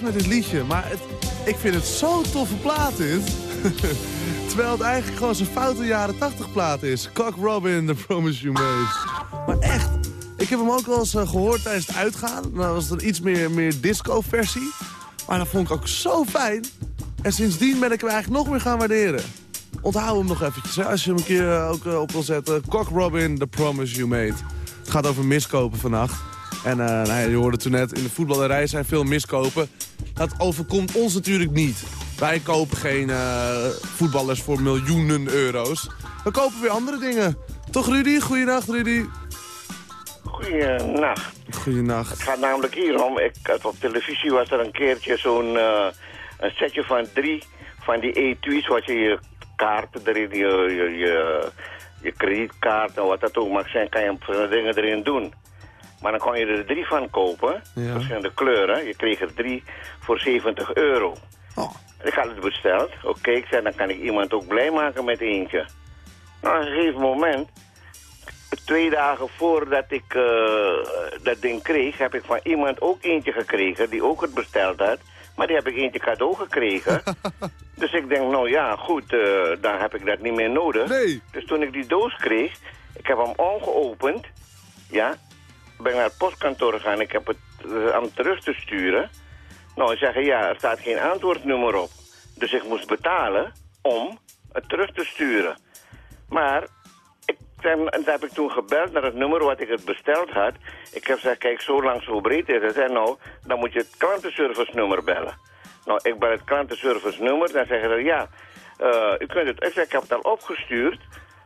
S4: Met dit liedje, maar het, ik vind het zo'n toffe plaat dit. Terwijl het eigenlijk gewoon zo'n foute jaren 80 plaat is. Cock Robin, The Promise You Made. Maar echt, ik heb hem ook wel eens eh, gehoord tijdens het uitgaan. Dan was het een iets meer, meer disco-versie. Maar dat vond ik ook zo fijn. En sindsdien ben ik hem eigenlijk nog meer gaan waarderen. Onthoud hem nog eventjes, als je hem een keer eh, ook eh, op wil zetten. Cock Robin, The Promise You Made. Het gaat over miskopen vannacht. En nou ja, je hoorde toen net, in de voetballerij zijn veel miskopen. Dat overkomt ons natuurlijk niet. Wij kopen geen eh, voetballers voor miljoenen euro's. We kopen weer andere dingen. Toch Rudy? Goeienacht Rudy.
S13: Goeienacht.
S4: Goeienacht.
S13: Het gaat namelijk hierom. Ik, had op televisie was er een keertje zo'n eh, een setje van drie van die etuis wat je je kaarten erin, je, je, je, je kredietkaart en wat dat ook mag zijn, kan je dingen erin doen. Maar dan kon je er drie van kopen,
S4: Ja.
S13: verschillende kleuren. Je kreeg er drie voor 70 euro. Ik had het besteld. Oké, ik zei, dan kan ik iemand ook blij maken met eentje. Nou, op een gegeven moment, twee dagen voordat ik eh, dat ding kreeg, heb ik van iemand ook eentje gekregen die ook het besteld had. Maar die heb ik eentje cadeau gekregen. dus ik denk, nou ja, goed, eh, dan heb ik dat niet meer nodig. Dus toen ik die doos kreeg, ik heb hem ongeopend. Ja, ben naar het postkantoor gegaan. Ik heb het eh, aan hem terug te sturen. Nou, ze zeggen, ja, er staat geen antwoordnummer op. Dus ik moest betalen om het terug te sturen. Maar en toen heb ik toen gebeld naar het nummer wat ik het besteld had. Ik heb gezegd, kijk, zo lang, zo breed is het. En nou, dan moet je het klantenservice nummer bellen. Nou, ik bel het klantenservice nummer. Dan zeggen ze, ja, eh, u kunt het... Ik zeg, ik heb het al opgestuurd,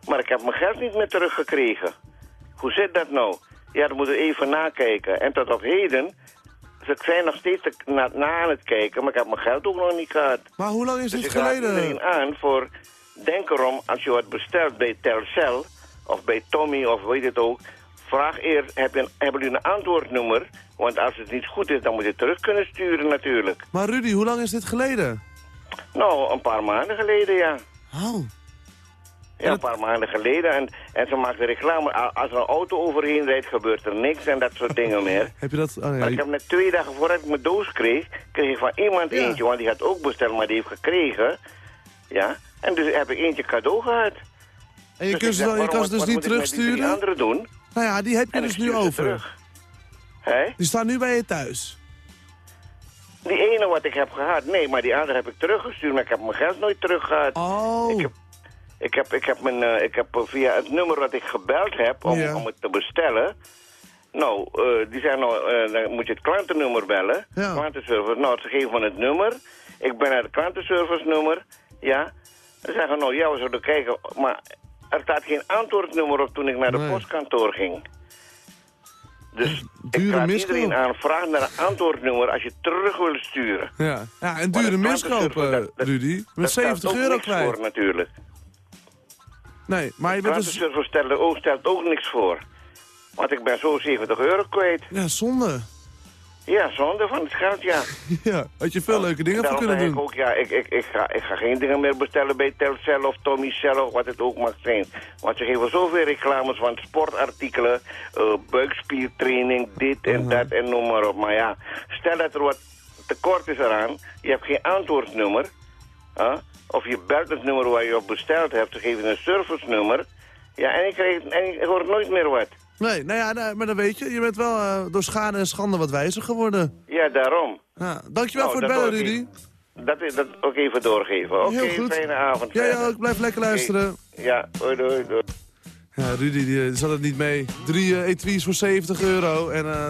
S13: maar ik heb mijn geld niet meer teruggekregen. Hoe zit dat nou? Ja, dan moeten we even nakijken. En tot op heden, ze zijn nog steeds te- na, na aan het kijken, maar ik heb mijn geld ook nog niet gehad.
S4: Maar hoe lang is
S13: Dus
S4: dit geleden?
S13: iedereen aan voor, denk erom, als je wat bestelt bij Telcel of bij Tommy of weet het ook, vraag eerst, heb je een, hebben jullie een antwoordnummer? Want als het niet goed is, dan moet je het terug kunnen sturen natuurlijk.
S4: Maar Rudy, hoe lang is dit geleden?
S13: Nou, een paar maanden geleden, ja.
S4: Oh.
S13: Ja, een paar maanden geleden. En, en ze maakten reclame. Als er een auto overheen rijdt, gebeurt er niks en dat soort dingen meer.
S4: Heb je dat... Oh, ja,
S13: Maar ik heb net twee dagen voordat ik mijn doos kreeg, kreeg ik van iemand eentje, want die had ook besteld, maar die heeft gekregen. Ja, en dus heb ik eentje cadeau gehad.
S4: En je,
S13: Dus
S4: kunt ze dan, je kan ze dus niet
S13: met die
S4: terugsturen?
S13: anderen doen?
S4: Nou ja, die heb je
S13: En
S4: dus nu over. Die staan nu bij je thuis.
S13: Die ene wat ik heb gehad, nee, maar die andere heb ik teruggestuurd, maar ik heb mijn geld nooit terug gehad.
S4: Oh.
S13: Ik heb, ik heb, ik heb, mijn, eh, ik heb eh, via het nummer wat ik gebeld heb om,
S4: Ja.
S13: om het te bestellen. Nou, eh, die zijn nou, dan moet je het klantennummer bellen.
S4: Ja.
S13: Klantenservice. Nou, ze geven me het nummer. Ik ben naar het klantenservice nummer. Ja. Ze zeggen, nou ja, we zullen kijken. Maar er staat geen antwoordnummer op toen ik naar de
S4: Nee.
S13: postkantoor ging. Dus ik raad
S4: miskoop.
S13: iedereen aan, vraag naar een antwoordnummer als je terug wil sturen.
S4: Ja, ja en dure miskoop,
S13: dat- dat-
S4: Rudy. Met
S13: staat
S4: 70
S13: ook
S4: euro kwijt.
S13: voor natuurlijk.
S4: Nee, maar je bent dus...
S13: Stelt, ook, stelt ook niks voor. Want ik ben zo 70 euro kwijt.
S4: Ja, zonde.
S13: Ja, zonde van het geld, ja.
S4: Ja, had je veel leuke dingen voor kunnen
S13: zeg ik
S4: doen.
S13: ook, ja, ik, ik, ik, ga, ik ga geen dingen meer bestellen bij Telcel of Tommy Cell of wat het ook mag zijn. Want ze geven zoveel reclames van sportartikelen, eh, buikspiertraining, dit en dat en noem maar op. Maar ja, stel dat er wat tekort is eraan, je hebt geen antwoordnummer, hè, of je belt het nummer waar je op besteld hebt, ze geven een service-nummer, ja, en ik, krijg, en ik hoor nooit meer wat.
S4: Nee, nou ja, nee, maar dan weet je. Je bent wel eh, door schade en schande wat wijzer geworden.
S13: Ja, daarom.
S4: Ja, dankjewel
S13: Nou,
S4: voor het bellen, Rudy.
S13: Dat is dat ook even doorgeven. Oké, fijne avond.
S4: Jij
S13: verder.
S4: ook, blijf lekker luisteren.
S13: Ja, doei, doei, doei.
S4: Ja, Rudy die, eh, zat het niet mee. Drie eh, etuis voor 70 euro. En eh,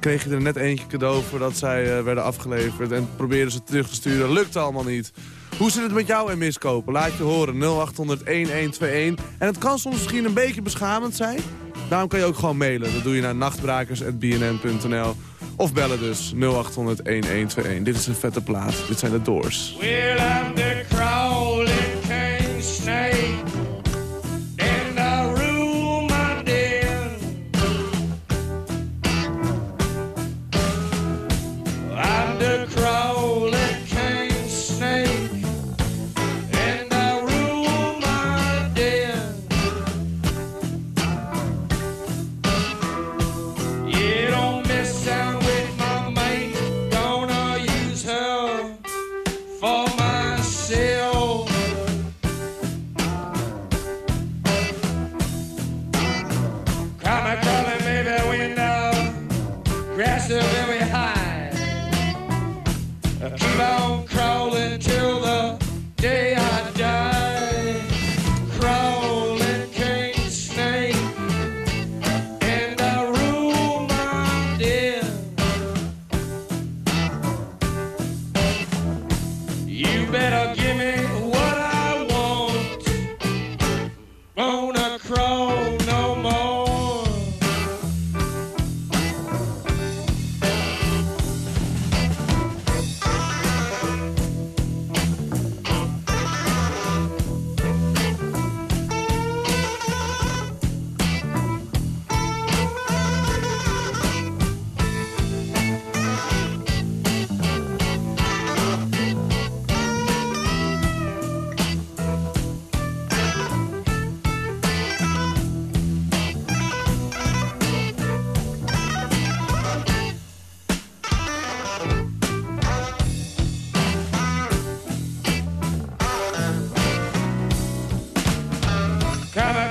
S4: kreeg je er net eentje cadeau voordat zij werden afgeleverd. En probeerden ze terug te sturen. Lukte allemaal niet. Hoe zit het met jou en miskopen? Laat je horen. 0800 1121. En het kan soms misschien een beetje beschamend zijn. Daarom kan je ook gewoon mailen. Dat doe je naar nachtbrakers.bnn.nl. Of bellen dus 0800 1121. Dit is een vette plaat. Dit zijn de Doors.
S15: Well, Come on.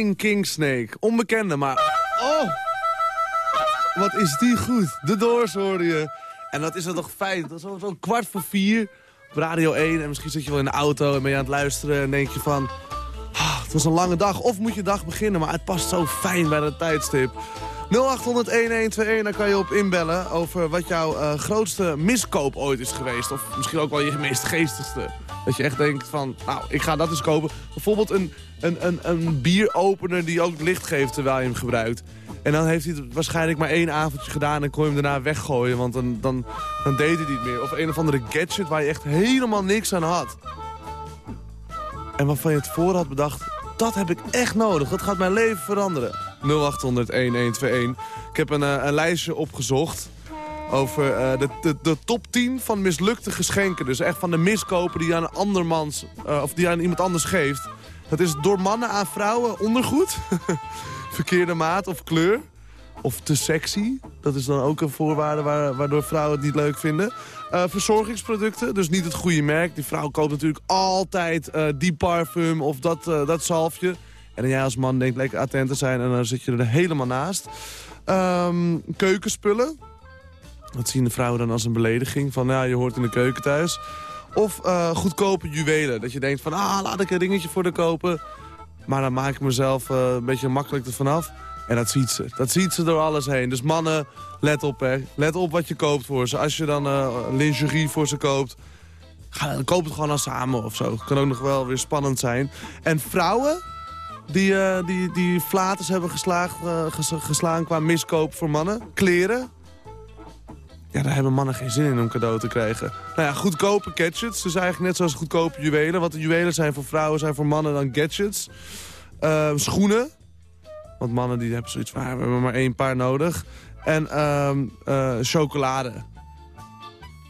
S15: Crawling
S4: Kingsnake. Onbekende, maar... Oh! Wat is die goed. De Doors je. En dat is dan toch fijn. Dat is zo- zo'n kwart voor vier op Radio 1. En misschien zit je wel in de auto en ben je aan het luisteren en denk je van... "Ah, het was een lange dag. Of moet je dag beginnen, maar het past zo fijn bij dat tijdstip. 0800-1121, daar kan je op inbellen over wat jouw eh, grootste miskoop ooit is geweest. Of misschien ook wel je meest geestigste. Dat je echt denkt van, nou, ik ga dat eens kopen. Bijvoorbeeld een, een, een, een bieropener die ook licht geeft terwijl je hem gebruikt. En dan heeft hij het waarschijnlijk maar één avondje gedaan en kon je hem daarna weggooien. Want dan, dan, dan deed hij het niet meer. Of een of andere gadget waar je echt helemaal niks aan had. En waarvan je het voor had bedacht, dat heb ik echt nodig. Dat gaat mijn leven veranderen. 0800-1121. Ik heb een, eh, een lijstje opgezocht over eh, de, de, top 10 van mislukte geschenken. Dus echt van de miskopen die je aan, een andermans, eh, of die aan iemand anders geeft. Dat is door mannen aan vrouwen ondergoed. Verkeerde maat of kleur. Of te sexy. Dat is dan ook een voorwaarde waar- waardoor vrouwen het niet leuk vinden. Eh, verzorgingsproducten, dus niet het goede merk. Die vrouw koopt natuurlijk altijd die parfum of dat, dat zalfje. En jij als man denkt lekker attent te zijn en dan zit je er helemaal naast. Ehm, keukenspullen. Dat zien de vrouwen dan als een belediging. Van ja, je hoort in de keuken thuis. Of eh, goedkope juwelen. Dat je denkt van ah, laat ik een ringetje voor de kopen. Maar dan maak ik mezelf eh, een beetje makkelijk ervan af. En dat ziet ze. Dat ziet ze door alles heen. Dus mannen, let op hè. Let op wat je koopt voor ze. Als je dan eh, lingerie voor ze koopt... Ga, dan koop het gewoon al samen of zo. Kan ook nog wel weer spannend zijn. En vrouwen die, eh, die, die flaters hebben geslaagd, ges- geslaan qua miskoop voor mannen. Kleren. Ja, daar hebben mannen geen zin in om cadeau te krijgen. Nou ja, goedkope gadgets. Dus eigenlijk net zoals goedkope juwelen. Wat de juwelen zijn voor vrouwen zijn voor mannen dan gadgets. Ehm, schoenen. Want mannen die hebben zoiets van, "Ah, we hebben maar één paar nodig. En ehm, eh, chocolade.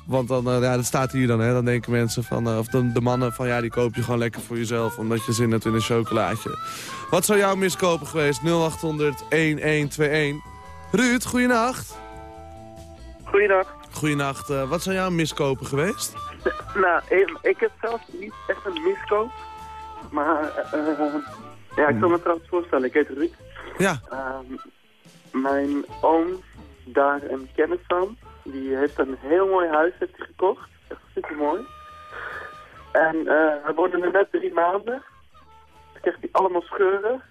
S4: Want dan, eh, ja, dat staat hier dan, hè. Dan denken mensen van, eh, of de mannen van, ja, die koop je gewoon lekker voor jezelf. Omdat je zin hebt in een chocolaatje. Wat zou jou miskopen geweest? 0800 1121. Ruud, goeienacht.
S16: Goeiedag.
S4: Goeienacht. eh, wat zou jou miskopen geweest?
S16: Nou, ik, heb zelf niet echt een miskoop. Maar, eh, ja, ik zal me trouwens voorstellen. Ik heet Ruud.
S4: Ja.
S16: Ehm, mijn oom, daar een kennis van, die heeft een heel mooi huis heeft hij gekocht. Echt super mooi. En eh we woonden er net drie maanden. Toen kreeg hij allemaal scheuren.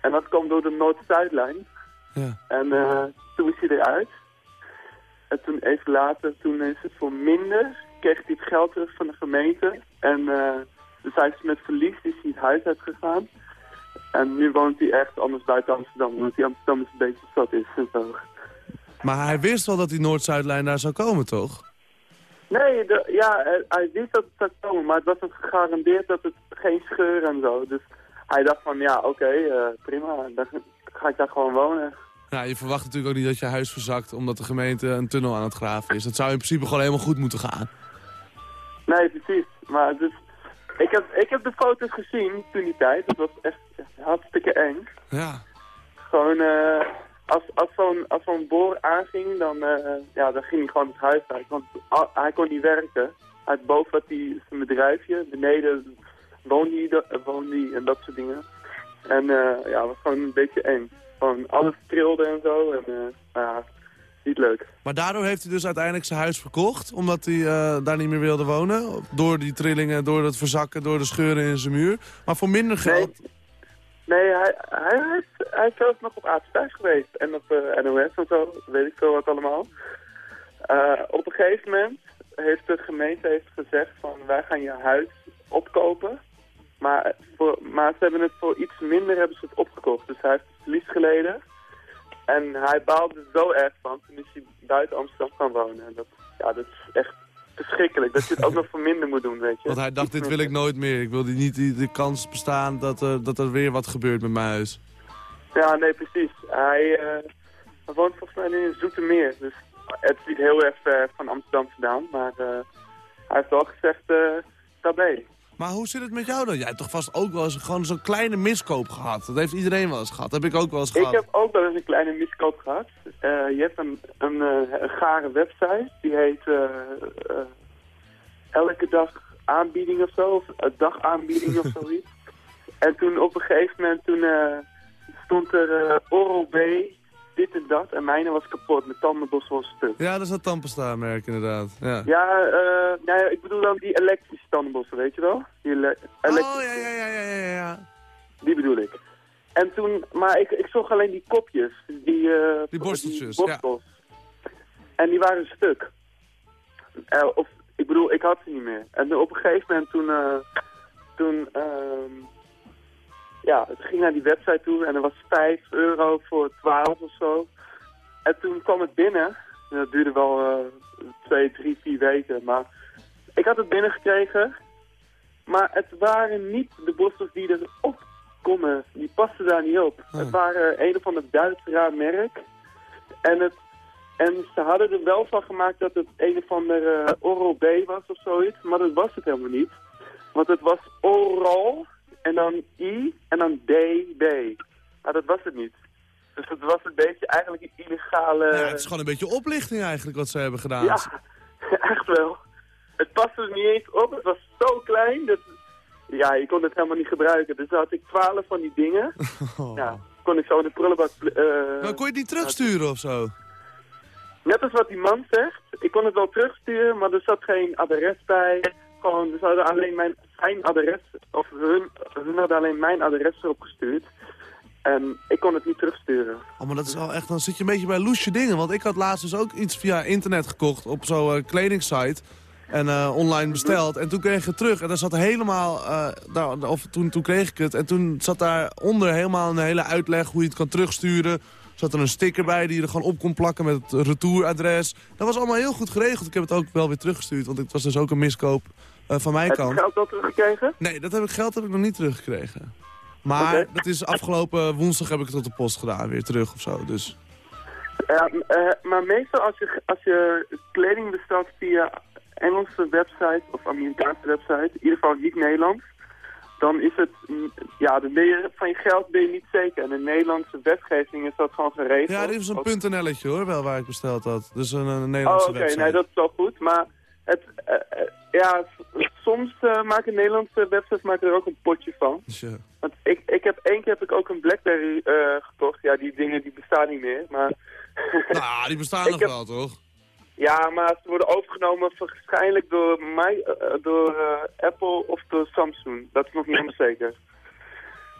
S16: En dat kwam door de Noord-Zuidlijn.
S4: Ja.
S16: En toen is hij eruit. En toen even later, toen is het voor minder, kreeg hij het geld terug van de gemeente. En eh, dus hij is met verlies is hij het huis uitgegaan. En nu woont hij echt anders buiten Amsterdam, want die Amsterdam is een beetje zat is en zo.
S4: Maar hij wist wel dat die Noord-Zuidlijn daar zou komen, toch?
S16: Nee, de, ja, eh, hij wist dat het zou komen, maar het was hem gegarandeerd dat het geen scheur en zo. Dus hij dacht van, ja, oké, eh, prima, dan ga ik daar gewoon wonen.
S4: Ja, je verwacht natuurlijk ook niet dat je huis verzakt omdat de gemeente een tunnel aan het graven is. Dat zou in principe gewoon helemaal goed moeten gaan.
S16: Nee, precies. Maar dus, ik heb, ik heb de foto's gezien toen die tijd. Dat was echt, echt hartstikke eng.
S4: Ja.
S16: Gewoon, eh, als, als zo'n als zo'n boor aanging, dan, eh, ja, dan ging hij gewoon het huis uit. Want hij kon niet werken. Uit boven had hij zijn bedrijfje, beneden woonde hij, woonde hij en dat soort dingen. En eh, ja, het was gewoon een beetje eng. Gewoon alles trilde en zo. En eh, ja, niet leuk.
S4: Maar daardoor heeft hij dus uiteindelijk zijn huis verkocht, omdat hij eh, daar niet meer wilde wonen. Door die trillingen, door het verzakken, door de scheuren in zijn muur. Maar voor minder geld...
S16: Nee, hij, hij, hij, is, hij is zelfs nog op AT5 geweest. En op eh, NOS en zo, weet ik veel wat allemaal. Op een gegeven moment heeft de gemeente heeft gezegd van wij gaan je huis opkopen. Maar, voor, maar ze hebben het voor iets minder hebben ze het opgekocht. Dus hij heeft verlies geleden. En hij baalde er zo erg van. Toen is hij buiten Amsterdam gaan wonen. En dat, ja, dat is echt verschrikkelijk. Dat je het ook nog voor minder moet doen, weet je.
S4: Want hij dacht, dit wil ik nooit meer. Ik wil die niet die, de kans bestaan dat, er dat er weer wat gebeurt met mijn huis.
S16: Ja, nee, precies. Hij, eh, hij woont volgens mij nu in Zoetermeer. Dus het is niet heel erg ver van Amsterdam vandaan. Maar eh, hij heeft wel gezegd, eh tabé.
S4: Maar hoe zit het met jou dan? Jij hebt toch vast ook wel eens gewoon zo'n kleine miskoop gehad? Dat heeft iedereen wel eens gehad. Dat heb ik ook wel eens
S16: Ik
S4: gehad.
S16: heb ook wel eens een kleine miskoop gehad. Eh, je hebt een, een, eh, een gare website. Die heet eh, Elke dag aanbieding of zo. Of een dag aanbieding of zoiets. En toen op een gegeven moment toen, stond er Oral B, dit en dat. En mijne was kapot. Mijn tandenborstel was stuk.
S4: Ja, dat is dat tandpasta-merk inderdaad. Ja.
S16: Ja, eh, nou ja, ik bedoel dan die elektrische tandenborstel, weet je wel? Die ele- elektrische.
S4: Oh, ja, ja, ja, ja, ja, ja.
S16: Die bedoel ik. En toen, maar ik, ik zocht alleen die kopjes. Die, eh,
S4: Die borsteltjes,
S16: die borstels. En die waren stuk. Eh, of, ik bedoel, ik had ze niet meer. En op een gegeven moment toen, toen, ehm, ja, het ging naar die website toe en er was 5 euro voor 12 of zo. En toen kwam het binnen. En dat duurde wel eh, twee, drie, vier weken. Maar ik had het binnengekregen. Maar het waren niet de borstels die erop konden. Die pasten daar niet op. Het waren een of ander Duits raar merk. En, het, en ze hadden er wel van gemaakt dat het een of ander eh, Oral B was of zoiets. Maar dat was het helemaal niet. Want het was Oral en dan I en dan DB. Maar dat was het niet. Dus het was een beetje eigenlijk een illegale...
S4: Ja, het is gewoon een beetje oplichting eigenlijk wat ze hebben gedaan.
S16: Ja, echt wel. Het paste er niet eens op. Het was zo klein. Dat, ja, je kon het helemaal niet gebruiken. Dus dan had ik twaalf van die dingen. Ja, kon ik zo in de prullenbak... eh,
S4: Maar kon je het niet terugsturen of zo?
S16: Net als wat die man zegt, ik kon het wel terugsturen, maar er zat geen adres bij. Gewoon, ze hadden alleen mijn, zijn adres, of hun, hun hadden alleen mijn adres erop gestuurd. En ik kon het niet terugsturen.
S4: Oh, maar dat is wel echt, dan zit je een beetje bij loesje dingen. Want ik had laatst dus ook iets via internet gekocht op zo'n eh, kledingsite. En eh, online besteld. En toen kreeg ik het terug. En daar zat helemaal, eh, of toen, toen kreeg ik het. En toen zat daaronder helemaal een hele uitleg hoe je het kan terugsturen. Zat er een sticker bij die je er gewoon op kon plakken met het retouradres. Dat was allemaal heel goed geregeld. Ik heb het ook wel weer teruggestuurd. Want het was dus ook een miskoop eh, van mijn
S16: Heb je
S4: kant.
S16: geld al teruggekregen?
S4: Nee, dat heb ik, geld heb ik nog niet teruggekregen. Maar dat is afgelopen woensdag heb ik het op de post gedaan. Weer terug of zo. Dus.
S16: Ja, eh, maar meestal als je, als je kleding bestelt via Engelse website of Amerikaanse website, in ieder geval niet Nederlands, dan is het, ja, dan ben je, van je geld ben je niet zeker. En in Nederlandse wetgeving is dat gewoon geregeld.
S4: Ja, dit is een puntennelletje hoor, wel waar ik besteld had. Dus een, een
S16: Oh,
S4: Nederlandse
S16: oké,
S4: website.
S16: nee, dat is wel goed. Maar het, eh, eh, ja, soms eh, maken Nederlandse websites maken er ook een potje van.
S4: Dus.
S16: Want ik, ik heb één keer heb ik ook een Blackberry gekocht. Ja, die dingen die bestaan niet meer. Maar
S4: Nou, die bestaan nog
S16: heb-
S4: wel, toch?
S16: Ja, maar ze worden overgenomen waarschijnlijk door, mij, door Apple of door Samsung. Dat is nog niet helemaal zeker.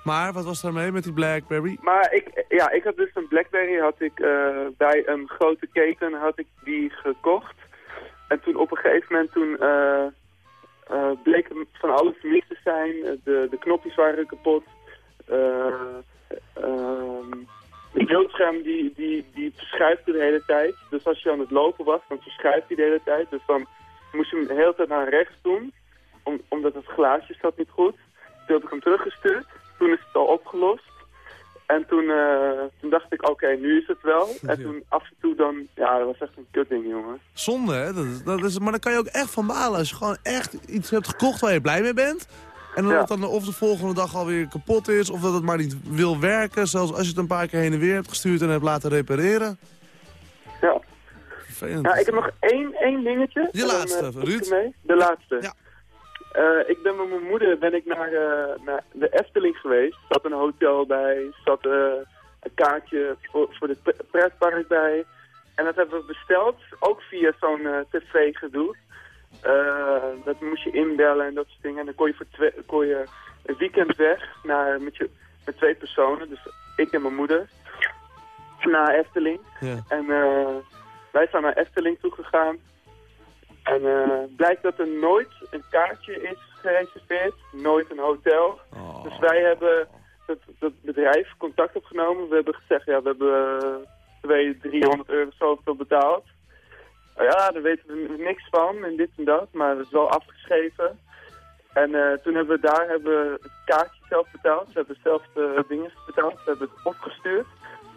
S4: Maar wat was daarmee met die Blackberry?
S16: Maar ik, ja, ik had dus een Blackberry had ik, bij een grote keten had ik die gekocht. En toen op een gegeven moment toen, eh, eh, bleek van alles mis te zijn. De, de knopjes waren kapot. Eh, ehm, de beeldscherm die, die, die verschuifde de hele tijd. Dus als je aan het lopen was, dan verschuift hij de hele tijd. Dus dan moest je hem de hele tijd naar rechts doen. Om, omdat het glaasje zat niet goed. Toen heb ik hem teruggestuurd. Toen is het al opgelost. En toen, eh, toen dacht ik, oké, nu is het wel. En toen af en toe dan, ja, dat was echt een kutding, jongen.
S4: Zonde, hè? Dat, is- dat is, maar dan kan je ook echt van balen. Als je gewoon echt iets hebt gekocht waar je blij mee bent. En dan
S16: Ja.
S4: dat dan of de volgende dag alweer kapot is. Of dat het maar niet wil werken. Zelfs als je het een paar keer heen en weer hebt gestuurd en hebt laten repareren.
S16: Ja.
S4: Vervelend.
S16: Ja, ik heb nog één, één dingetje.
S4: Je
S16: dan,
S4: laatste,
S16: eh, ik
S4: Ruud.
S16: De laatste.
S4: Ja.
S16: Eh, ik ben met mijn moeder ben ik naar, eh, naar de Efteling geweest. Er zat een hotel bij, er zat eh, een kaartje voor, voor de pre- pretpark bij. En dat hebben we besteld, ook via zo'n tv-gedoe. Dat moest je inbellen en dat soort dingen. En dan kon je, voor twee, kon je een weekend weg naar, met, je, met twee personen, dus ik en mijn moeder, naar Efteling.
S4: Ja.
S16: En wij zijn naar Efteling toegegaan. En eh, blijkt dat er nooit een kaartje is gereserveerd, nooit een hotel.
S4: Oh.
S16: Dus wij hebben dat, dat bedrijf contact opgenomen. We hebben gezegd, ja, we hebben eh, 200, 300 euro zoveel betaald. Nou ja, daar weten we niks van en dit en dat, maar het is wel afgeschreven. En eh, toen hebben we daar hebben we het kaartje zelf betaald. Ze hebben zelf de dingen betaald. Ze hebben het opgestuurd.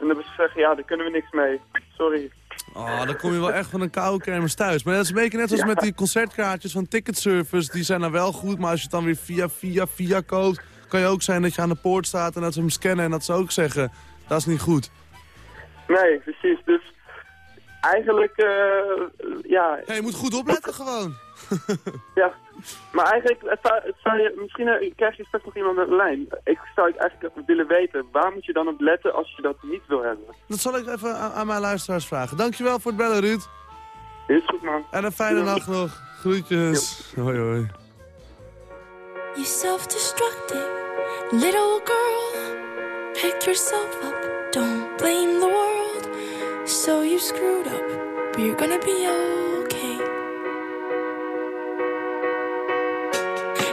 S16: En dan ze gezegd, ja, daar kunnen we niks mee. Sorry.
S4: Oh, dan kom je wel echt van een koude kermis thuis. Maar dat is een beetje net als
S16: Ja.
S4: met die concertkaartjes van Ticketservice. Die zijn dan wel goed, maar als je het dan weer via, via, via koopt... kan je ook zijn dat je aan de poort staat en dat ze hem scannen en dat ze ook zeggen... dat is niet goed.
S16: Nee, precies. Dus eigenlijk, eh, ja...
S4: Ja, je moet goed opletten gewoon.
S16: Ja, maar eigenlijk het zou, het zou je, misschien eh, krijg je straks nog iemand aan de lijn. Ik zou eigenlijk willen weten, waar moet je dan op letten als je dat niet wil hebben?
S4: Dat zal ik even aan, aan mijn luisteraars vragen. Dankjewel voor het bellen, Ruud.
S16: Is goed, man.
S4: En een fijne nacht nog. Groetjes. Hoi, hoi.
S12: You self-destructive little girl. Pick yourself up, don't blame the world. So you screwed up, but you're gonna be okay.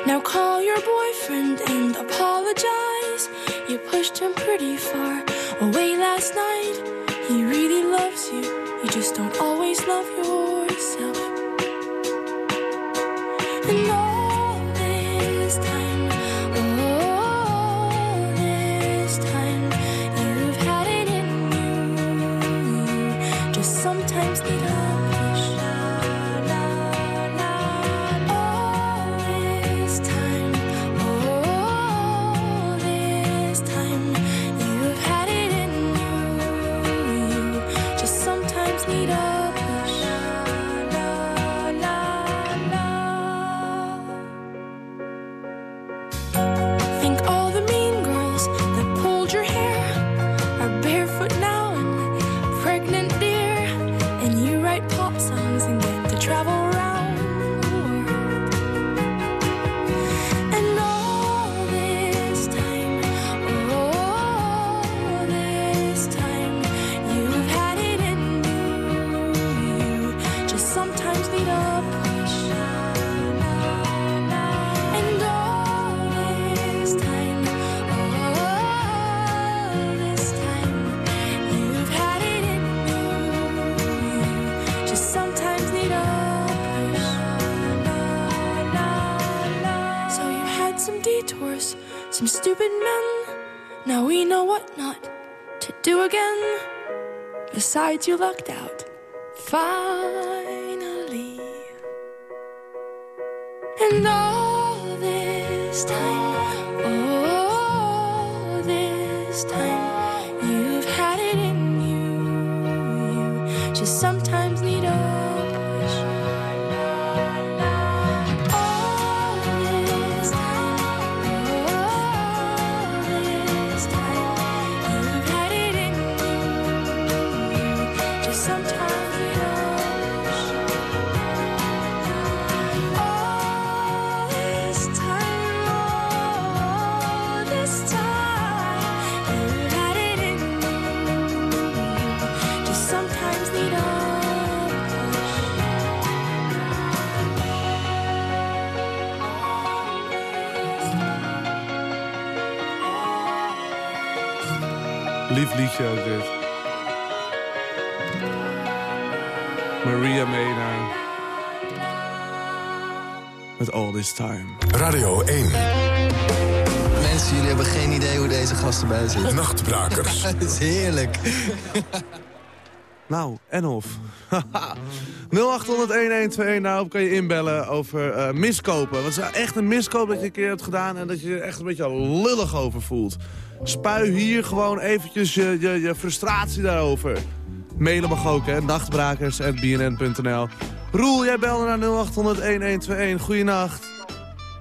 S12: Now call your boyfriend and apologize. You pushed him pretty far away last night. He really loves you, you just don't always love yourself. And You lucked out.
S4: Ook dit. Maria Mena. Met All This Time.
S3: Radio 1.
S17: Mensen, jullie hebben geen idee hoe deze gast erbij zit.
S3: Nachtbrakers.
S17: Het is heerlijk.
S4: Nou, en of. 0800-1121, daarop kan je inbellen over eh, miskopen. Wat is nou echt een miskoop dat je een keer hebt gedaan... en dat je je echt een beetje lullig over voelt. Spui hier gewoon eventjes je, je, je frustratie daarover. Mailen mag ook, hè. Nachtbrakers.bnn.nl Roel, jij belde naar 0800-1121. Goeienacht.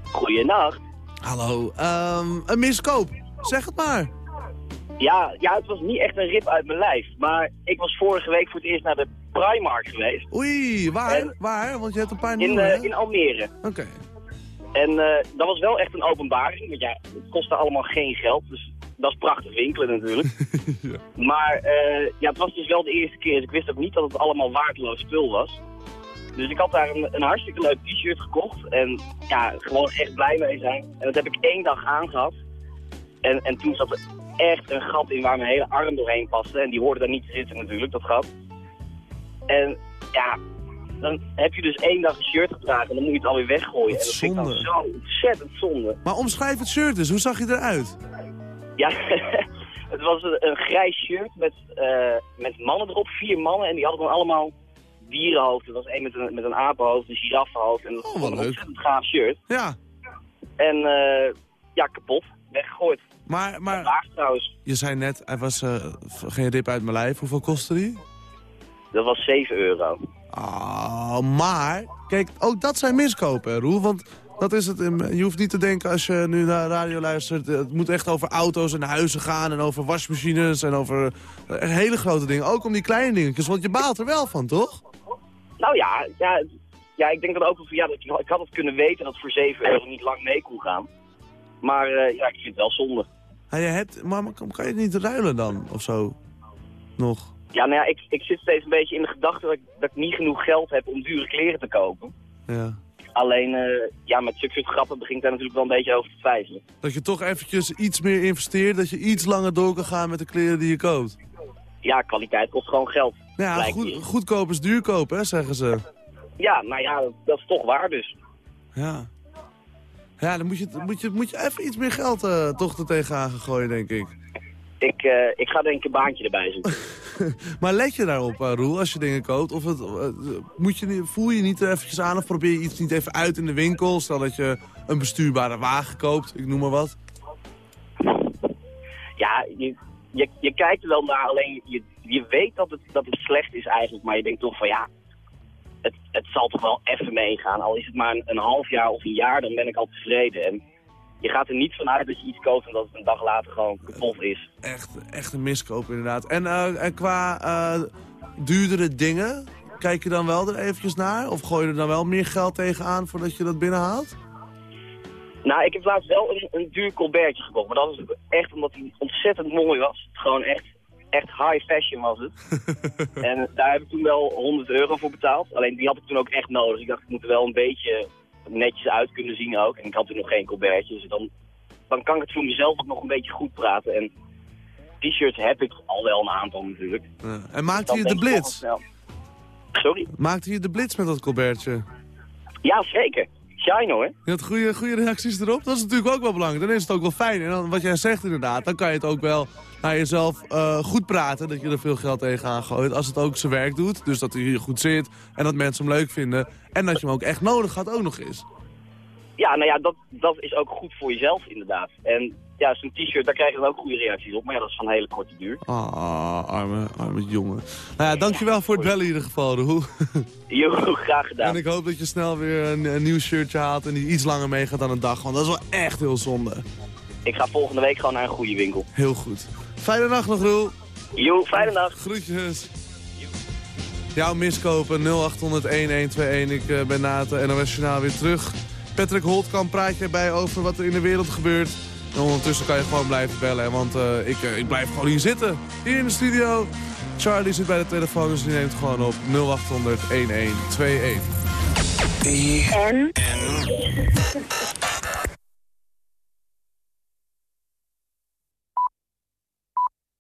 S18: Goeienacht.
S4: Hallo. Ehm, een miskoop. Zeg het maar.
S18: Ja, ja, het was niet echt een rip uit mijn lijf. Maar ik was vorige week voor het eerst naar de Primark geweest.
S4: Oei, waar?
S18: En-
S4: waar? Want je hebt een paar
S18: In, eh, in Almere.
S4: Oké.
S18: En eh, dat was wel echt een openbaring. Want ja, het kostte allemaal geen geld. Dus dat is prachtig winkelen natuurlijk. Maar eh, ja, het was dus wel de eerste keer. Dus ik wist ook niet dat het allemaal waardeloos spul was. Dus ik had daar een, een hartstikke leuk t-shirt gekocht. En ja, gewoon echt blij mee zijn. En dat heb ik één dag aangehad. En, en toen zat er echt een gat in waar mijn hele arm doorheen paste. En die hoorde daar niet te zitten natuurlijk, dat gat. En ja, dan heb je dus één dag een shirt gedragen en dan moet je het alweer weggooien.
S4: Wat
S18: en dat vind ik dan
S4: zonde.
S18: zo ontzettend zonde.
S4: Maar omschrijf het shirt dus. Hoe zag je eruit?
S18: Ja, het was een, een grijs shirt met, eh, met mannen erop, vier mannen. En die hadden dan allemaal dierenhoofden. Er was één met een, met een apenhoofd, een giraffenhoofd. En dat was
S4: Oh, wat
S18: een
S4: leuk.
S18: ontzettend gaaf shirt.
S4: Ja.
S18: En eh, ja, kapot. Weggegooid.
S4: Maar, maar
S18: Laag trouwens.
S4: je zei net, hij was eh, geen rip uit mijn lijf. Hoeveel kostte die?
S18: Dat was 7 euro.
S4: Ah, maar, kijk, ook dat zijn miskopen, Roel. Want dat is het, in- je hoeft niet te denken als je nu naar radio luistert... eh, het moet echt over auto's en huizen gaan en over wasmachines en over eh, hele grote dingen. Ook om die kleine dingetjes, want je baalt er wel van, toch?
S18: Nou ja, ja, ja ik denk dan ook ja, dat, ik had het kunnen weten dat het voor 7 euro niet lang mee kon gaan. Maar eh, ja, ik vind het wel zonde.
S4: Ja, je hebt, maar kan je het niet ruilen dan, of zo? Nog?
S18: Ja, nou ja, ik, ik zit steeds een beetje in de gedachte dat ik, dat ik niet genoeg geld heb om dure kleren te kopen.
S4: Ja.
S18: Alleen, eh, ja, met zulke soort grappen begin ik daar natuurlijk wel een beetje over te twijfelen.
S4: Dat je toch eventjes iets meer investeert, dat je iets langer door kan gaan met de kleren die je koopt.
S18: Ja, kwaliteit kost gewoon geld.
S4: Ja,
S18: Blijkt
S4: goed, goedkoop is duurkoop, hè, zeggen ze.
S18: Ja, nou ja, dat, dat is toch waar dus.
S4: Ja. Ja, dan moet je, moet je, moet je even iets meer geld eh, toch er tegenaan gaan gooien, denk ik.
S18: Ik, eh, ik ga denk ik een baantje erbij zoeken.
S4: Maar let je daarop, eh, Roel, als je dingen koopt? Of het, eh, moet je, voel je niet eventjes aan of probeer je iets niet even uit in de winkel? Stel dat je een bestuurbare wagen koopt, ik noem maar wat.
S18: Ja, je, je, je kijkt er wel naar, alleen je, je weet dat het, dat het slecht is eigenlijk. Maar je denkt toch van ja, het, het zal toch wel even meegaan. Al is het maar een, een half jaar of een jaar, dan ben ik al tevreden. En je gaat er niet vanuit dat je iets koopt en dat het een dag later gewoon kapot is.
S4: Echt, echt een miskoop inderdaad. En, eh, en qua eh, duurdere dingen, kijk je dan wel er eventjes naar? Of gooi je er dan wel meer geld tegenaan voordat je dat binnenhaalt?
S18: Nou, ik heb laatst wel een, een duur colbertje gekocht. Maar dat was echt omdat hij ontzettend mooi was. Gewoon echt, echt high fashion was het. en daar heb ik toen wel 100 euro voor betaald. Alleen die had ik toen ook echt nodig. Ik dacht, ik moet er wel een beetje netjes uit kunnen zien ook. En ik had toen nog geen colbertje. Dus dan, dan kan ik het voor mezelf ook nog een beetje goed praten. En t-shirts heb ik al wel een aantal natuurlijk.
S4: Ja. En maakte
S18: Dan
S4: je de blitz?
S18: Sorry?
S4: Maakte je de blitz met dat colbertje?
S18: Ja, zeker.
S4: Je had goede, goede reacties erop. Dat is natuurlijk ook wel belangrijk. Dan is het ook wel fijn. En dan, wat jij zegt inderdaad, dan kan je het ook wel naar jezelf eh, goed praten. Dat je er veel geld tegenaan gooit. Als het ook zijn werk doet. Dus dat hij hier goed zit. En dat mensen hem leuk vinden. En dat je hem ook echt nodig had ook nog eens.
S18: Ja, nou ja, dat, dat is ook goed voor jezelf inderdaad. En ja, zo'n t-shirt, daar krijg je dan ook goede reacties op. Maar ja, dat is van hele korte duur.
S4: Ah, arme, arme jongen. Nou ja, dankjewel voor het bellen in ieder geval, Roel.
S18: Jo, graag gedaan.
S4: En ik hoop dat je snel weer een, een nieuw shirtje haalt en die iets langer meegaat dan een dag. Want dat is wel echt heel zonde.
S18: Ik ga volgende week gewoon naar een goede winkel.
S4: Heel goed. Fijne nacht nog, Roel.
S18: Jo, fijne dag.
S4: Groetjes. Jouw miskopen 0800-1121. Ik eh, ben na het NOS Journaal weer terug. Patrick Holtkamp praat je bij over wat er in de wereld gebeurt. En ondertussen kan je gewoon blijven bellen. Want eh, ik, eh, ik blijf gewoon hier zitten. Hier in de studio. Charlie zit bij de telefoon, dus die neemt gewoon op 0800 1121.
S6: En?